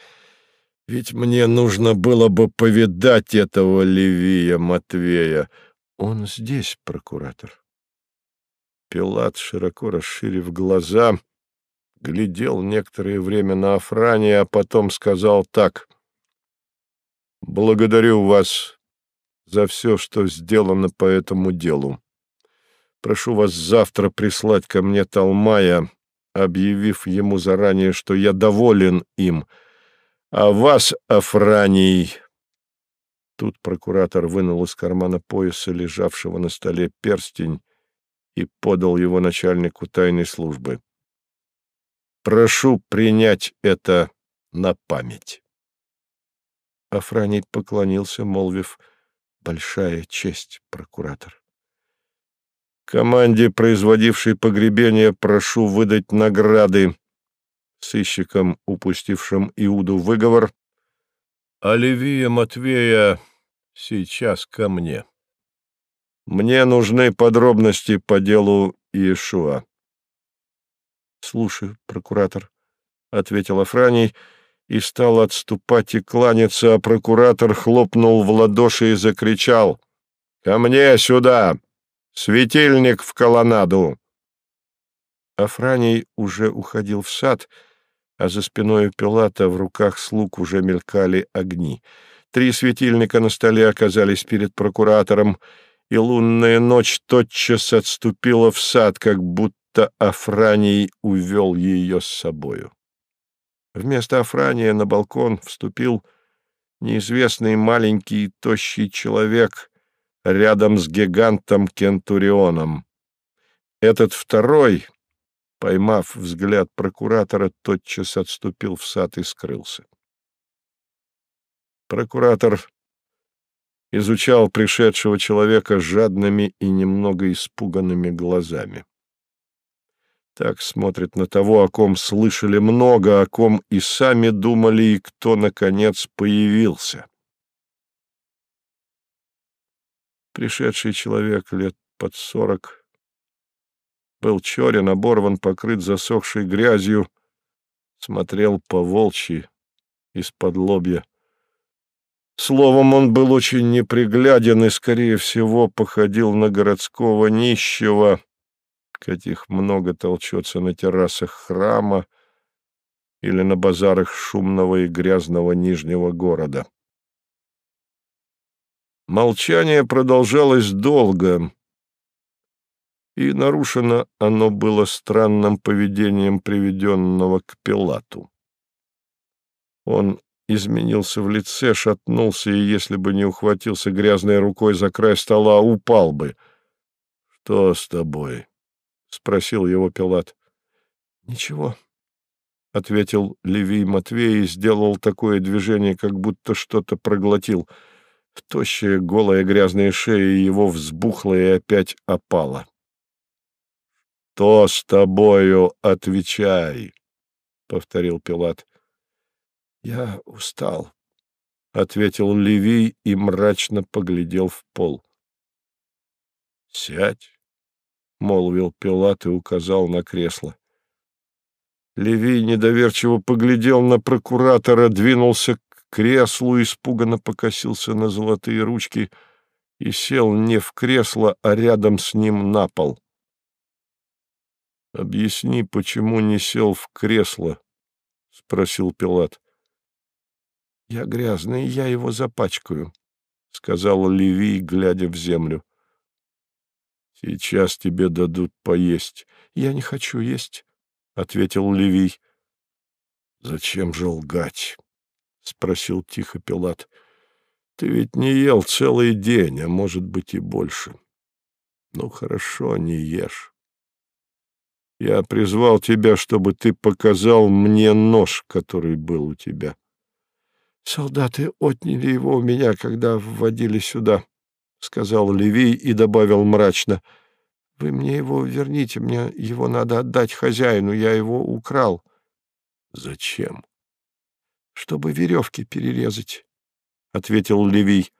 A: Ведь мне нужно было бы повидать этого Левия Матвея. Он здесь, прокуратор. Пилат, широко расширив глаза, глядел некоторое время на Афрания, а потом сказал так. «Благодарю вас за все, что сделано по этому делу. Прошу вас завтра прислать ко мне Талмая, объявив ему заранее, что я доволен им, а вас, Афраний...» Тут прокуратор вынул из кармана пояса, лежавшего на столе, перстень и подал его начальнику тайной службы. «Прошу принять это на память». Афраний поклонился, молвив «Большая честь, прокуратор». Команде, производившей погребение, прошу выдать награды сыщикам, упустившим Иуду выговор. Оливия Матвея сейчас ко мне. Мне нужны подробности по делу Иешуа. — Слушай, прокуратор, — ответил Афраний и стал отступать и кланяться, а прокуратор хлопнул в ладоши и закричал «Ко мне сюда! Светильник в колоннаду!» Афраний уже уходил в сад, а за спиной Пилата в руках слуг уже мелькали огни. Три светильника на столе оказались перед прокуратором, и лунная ночь тотчас отступила в сад, как будто Афраний увел ее с собою. Вместо Афрания на балкон вступил неизвестный маленький тощий человек рядом с гигантом Кентурионом. Этот второй, поймав взгляд прокуратора, тотчас отступил в сад и скрылся. Прокуратор изучал пришедшего человека жадными и немного испуганными глазами так смотрят на того, о ком слышали много, о ком и сами думали, и кто, наконец, появился. Пришедший человек лет под сорок был черен, оборван, покрыт засохшей грязью, смотрел по волчьи из-под лобья. Словом, он был очень непригляден и, скорее всего, походил на городского нищего, каких много толчется на террасах храма или на базарах шумного и грязного Нижнего города. Молчание продолжалось долго, и нарушено оно было странным поведением приведенного к Пилату. Он изменился в лице, шатнулся, и если бы не ухватился грязной рукой за край стола, упал бы. — Что с тобой? — спросил его Пилат. — Ничего, — ответил Левий Матвей и сделал такое движение, как будто что-то проглотил. Тощая, голая, грязная шея его взбухла и опять опала. — Что с тобою? Отвечай, — повторил Пилат. — Я устал, — ответил Левий и мрачно поглядел в пол. — Сядь. — молвил Пилат и указал на кресло. Левий недоверчиво поглядел на прокуратора, двинулся к креслу, испуганно покосился на золотые ручки и сел не в кресло, а рядом с ним на пол. — Объясни, почему не сел в кресло? — спросил Пилат. — Я грязный, я его запачкаю, — сказал Левий, глядя в землю. Сейчас тебе дадут поесть. Я не хочу есть, — ответил Левий. Зачем же лгать? — спросил тихо Пилат. Ты ведь не ел целый день, а может быть и больше. Ну, хорошо, не ешь. Я призвал тебя, чтобы ты показал мне нож, который был у тебя. Солдаты отняли его у меня, когда вводили сюда. — сказал Левий и добавил мрачно. — Вы мне его верните, мне его надо отдать хозяину, я его украл. — Зачем? — Чтобы веревки перерезать, — ответил Левий.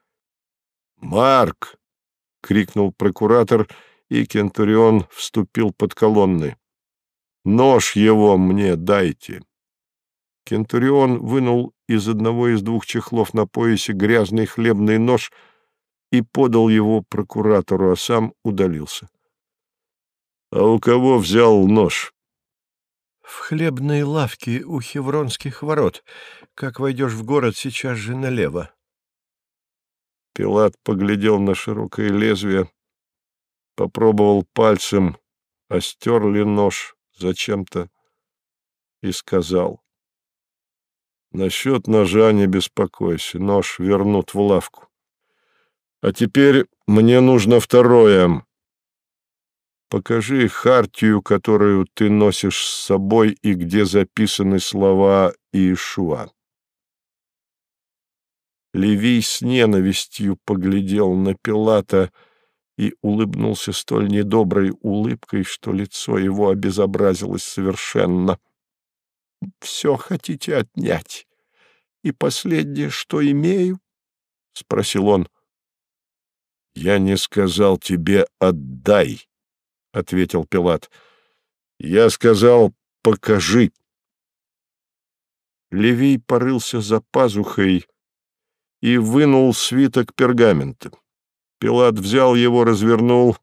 A: — Марк! — крикнул прокуратор, и Кентурион вступил под колонны. — Нож его мне дайте. Кентурион вынул из одного из двух чехлов на поясе грязный хлебный нож — и подал его прокуратору, а сам удалился. — А у кого взял нож? — В хлебной лавке у Хевронских ворот. Как войдешь в город, сейчас же налево. Пилат поглядел на широкое лезвие, попробовал пальцем, остер ли нож зачем-то и сказал. — Насчет ножа не беспокойся, нож вернут в лавку. А теперь мне нужно второе. Покажи хартию, которую ты носишь с собой и где записаны слова Иешуа. Левий с ненавистью поглядел на Пилата и улыбнулся столь недоброй улыбкой, что лицо его обезобразилось совершенно. — Все хотите отнять? И последнее, что имею? — спросил он. «Я не сказал тебе «отдай», — ответил Пилат. «Я сказал «покажи». Левий порылся за пазухой и вынул свиток пергамента. Пилат взял его, развернул,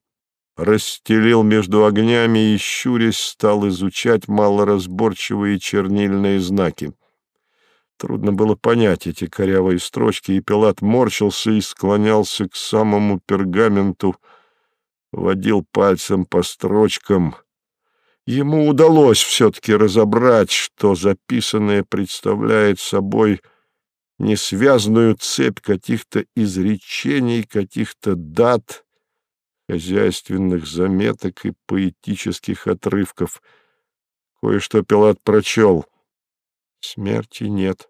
A: расстелил между огнями и, щурясь, стал изучать малоразборчивые чернильные знаки. Трудно было понять эти корявые строчки, и Пилат морщился и склонялся к самому пергаменту, водил пальцем по строчкам. Ему удалось все-таки разобрать, что записанное представляет собой несвязанную цепь каких-то изречений, каких-то дат, хозяйственных заметок и поэтических отрывков. Кое-что Пилат прочел. Смерти нет.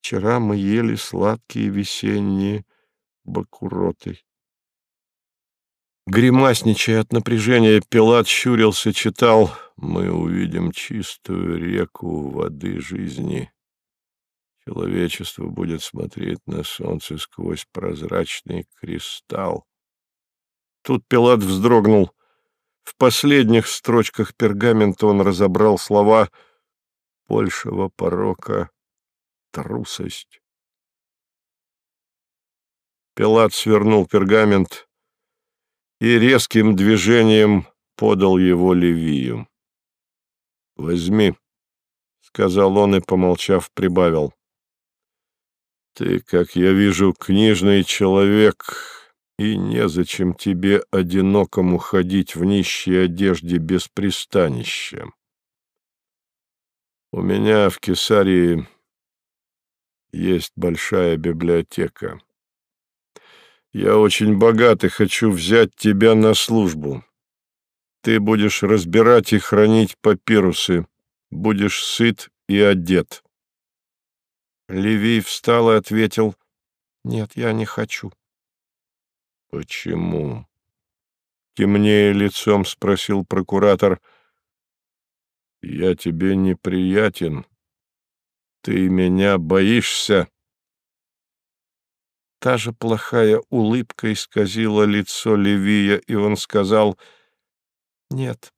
A: Вчера мы ели сладкие весенние бакуроты. Гримасничая от напряжения, Пилат щурился, читал «Мы увидим чистую реку воды жизни». Человечество будет смотреть на солнце сквозь прозрачный кристалл. Тут Пилат вздрогнул. В последних строчках пергамента он разобрал слова «большего порока трусость». Пилат свернул пергамент и резким движением подал его Левию. «Возьми», — сказал он и, помолчав, прибавил. «Ты, как я вижу, книжный человек, и незачем тебе одинокому ходить в нищей одежде без пристанища. У меня в Кесарии есть большая библиотека. Я очень богат и хочу взять тебя на службу. Ты будешь разбирать и хранить папирусы, будешь сыт и одет. Левий встал и ответил, «Нет, я не хочу». «Почему?» — темнее лицом спросил прокуратор. «Я тебе неприятен. Ты меня боишься?» Та же плохая улыбка исказила лицо Левия, и он сказал, «Нет,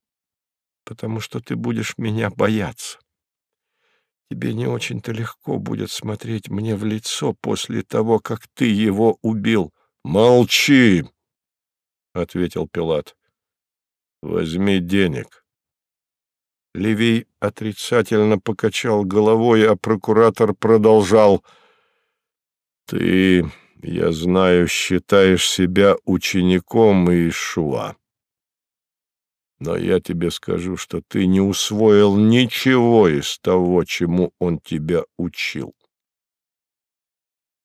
A: потому что ты будешь меня бояться. Тебе не очень-то легко будет смотреть мне в лицо после того, как ты его убил». «Молчи!» — ответил Пилат. «Возьми денег». Левий отрицательно покачал головой, а прокуратор продолжал. «Ты, я знаю, считаешь себя учеником Иешуа. Но я тебе скажу, что ты не усвоил ничего из того, чему он тебя учил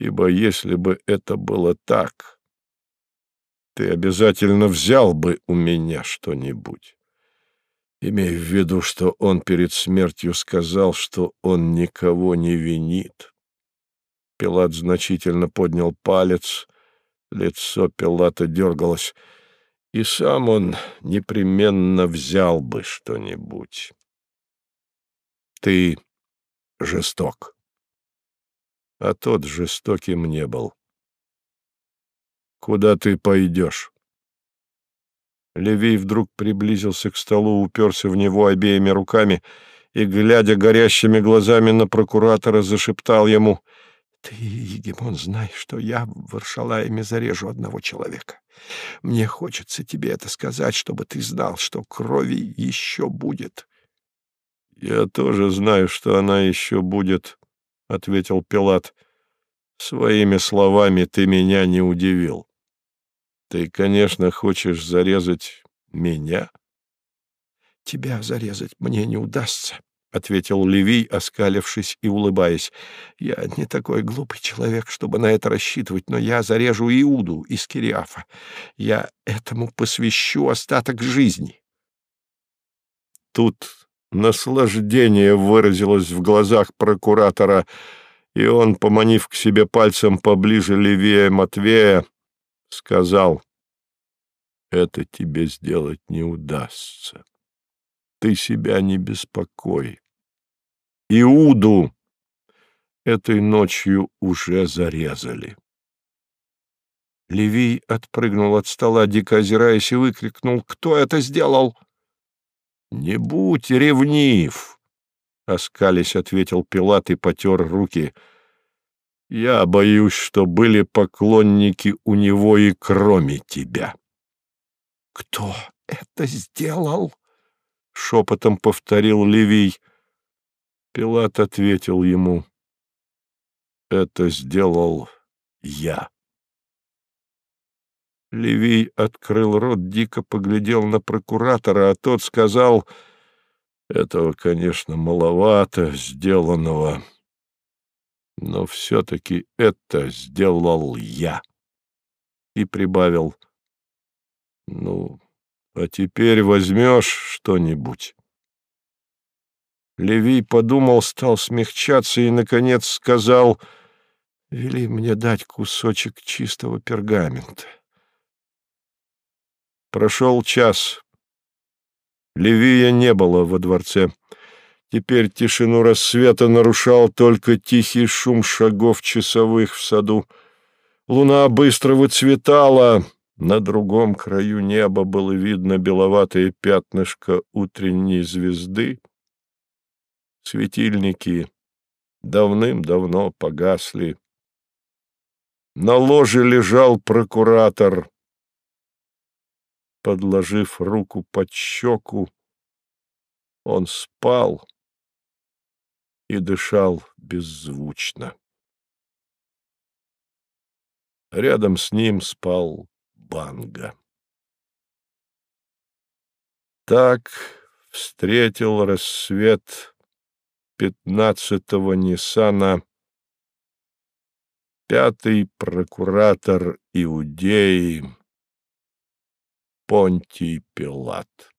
A: ибо если бы это было так, ты обязательно взял бы у меня что-нибудь. Имей в виду, что он перед смертью сказал, что он никого не винит. Пилат значительно поднял палец, лицо Пилата дергалось, и сам он непременно взял бы что-нибудь. Ты жесток а тот жестоким не был. «Куда ты пойдешь?» Левей вдруг приблизился к столу, уперся в него обеими руками и, глядя горящими глазами на прокуратора, зашептал ему «Ты, Егемон, знай, что я в Варшалаеме зарежу одного человека. Мне хочется тебе это сказать, чтобы ты знал, что крови еще будет». «Я тоже знаю, что она еще будет», — ответил Пилат. «Своими словами ты меня не удивил. Ты, конечно, хочешь зарезать меня?» «Тебя зарезать мне не удастся», — ответил Левий, оскалившись и улыбаясь. «Я не такой глупый человек, чтобы на это рассчитывать, но я зарежу Иуду из Кириафа. Я этому посвящу остаток жизни». Тут Наслаждение выразилось в глазах прокуратора, и он, поманив к себе пальцем поближе левее Матвея, сказал, «Это тебе сделать не удастся. Ты себя не беспокой. Иуду этой ночью уже зарезали». Левий отпрыгнул от стола, дико озираясь, и выкрикнул, «Кто это сделал?» Не будь ревнив. — оскались, ответил Пилат и потер руки. «Я боюсь, что были поклонники у него и кроме тебя».
B: «Кто это сделал?»
A: — шепотом повторил Левий. Пилат ответил ему. «Это сделал я». Левий открыл рот, дико поглядел на прокуратора, а тот сказал... Этого, конечно, маловато сделанного, но все-таки это сделал я. И прибавил, ну, а теперь возьмешь что-нибудь. Левий подумал, стал смягчаться и, наконец, сказал, «Вели мне дать кусочек чистого пергамента». Прошел час. Левия не было во дворце. Теперь тишину рассвета нарушал только тихий шум шагов часовых в саду. Луна быстро выцветала. На другом краю неба было видно беловатое пятнышко утренней звезды. Светильники давным-давно погасли. На ложе лежал прокуратор подложив руку под щеку. Он спал и дышал беззвучно. Рядом с ним спал Банга. Так встретил рассвет пятнадцатого Ниссана пятый прокуратор Иудеи Понтий Пилат.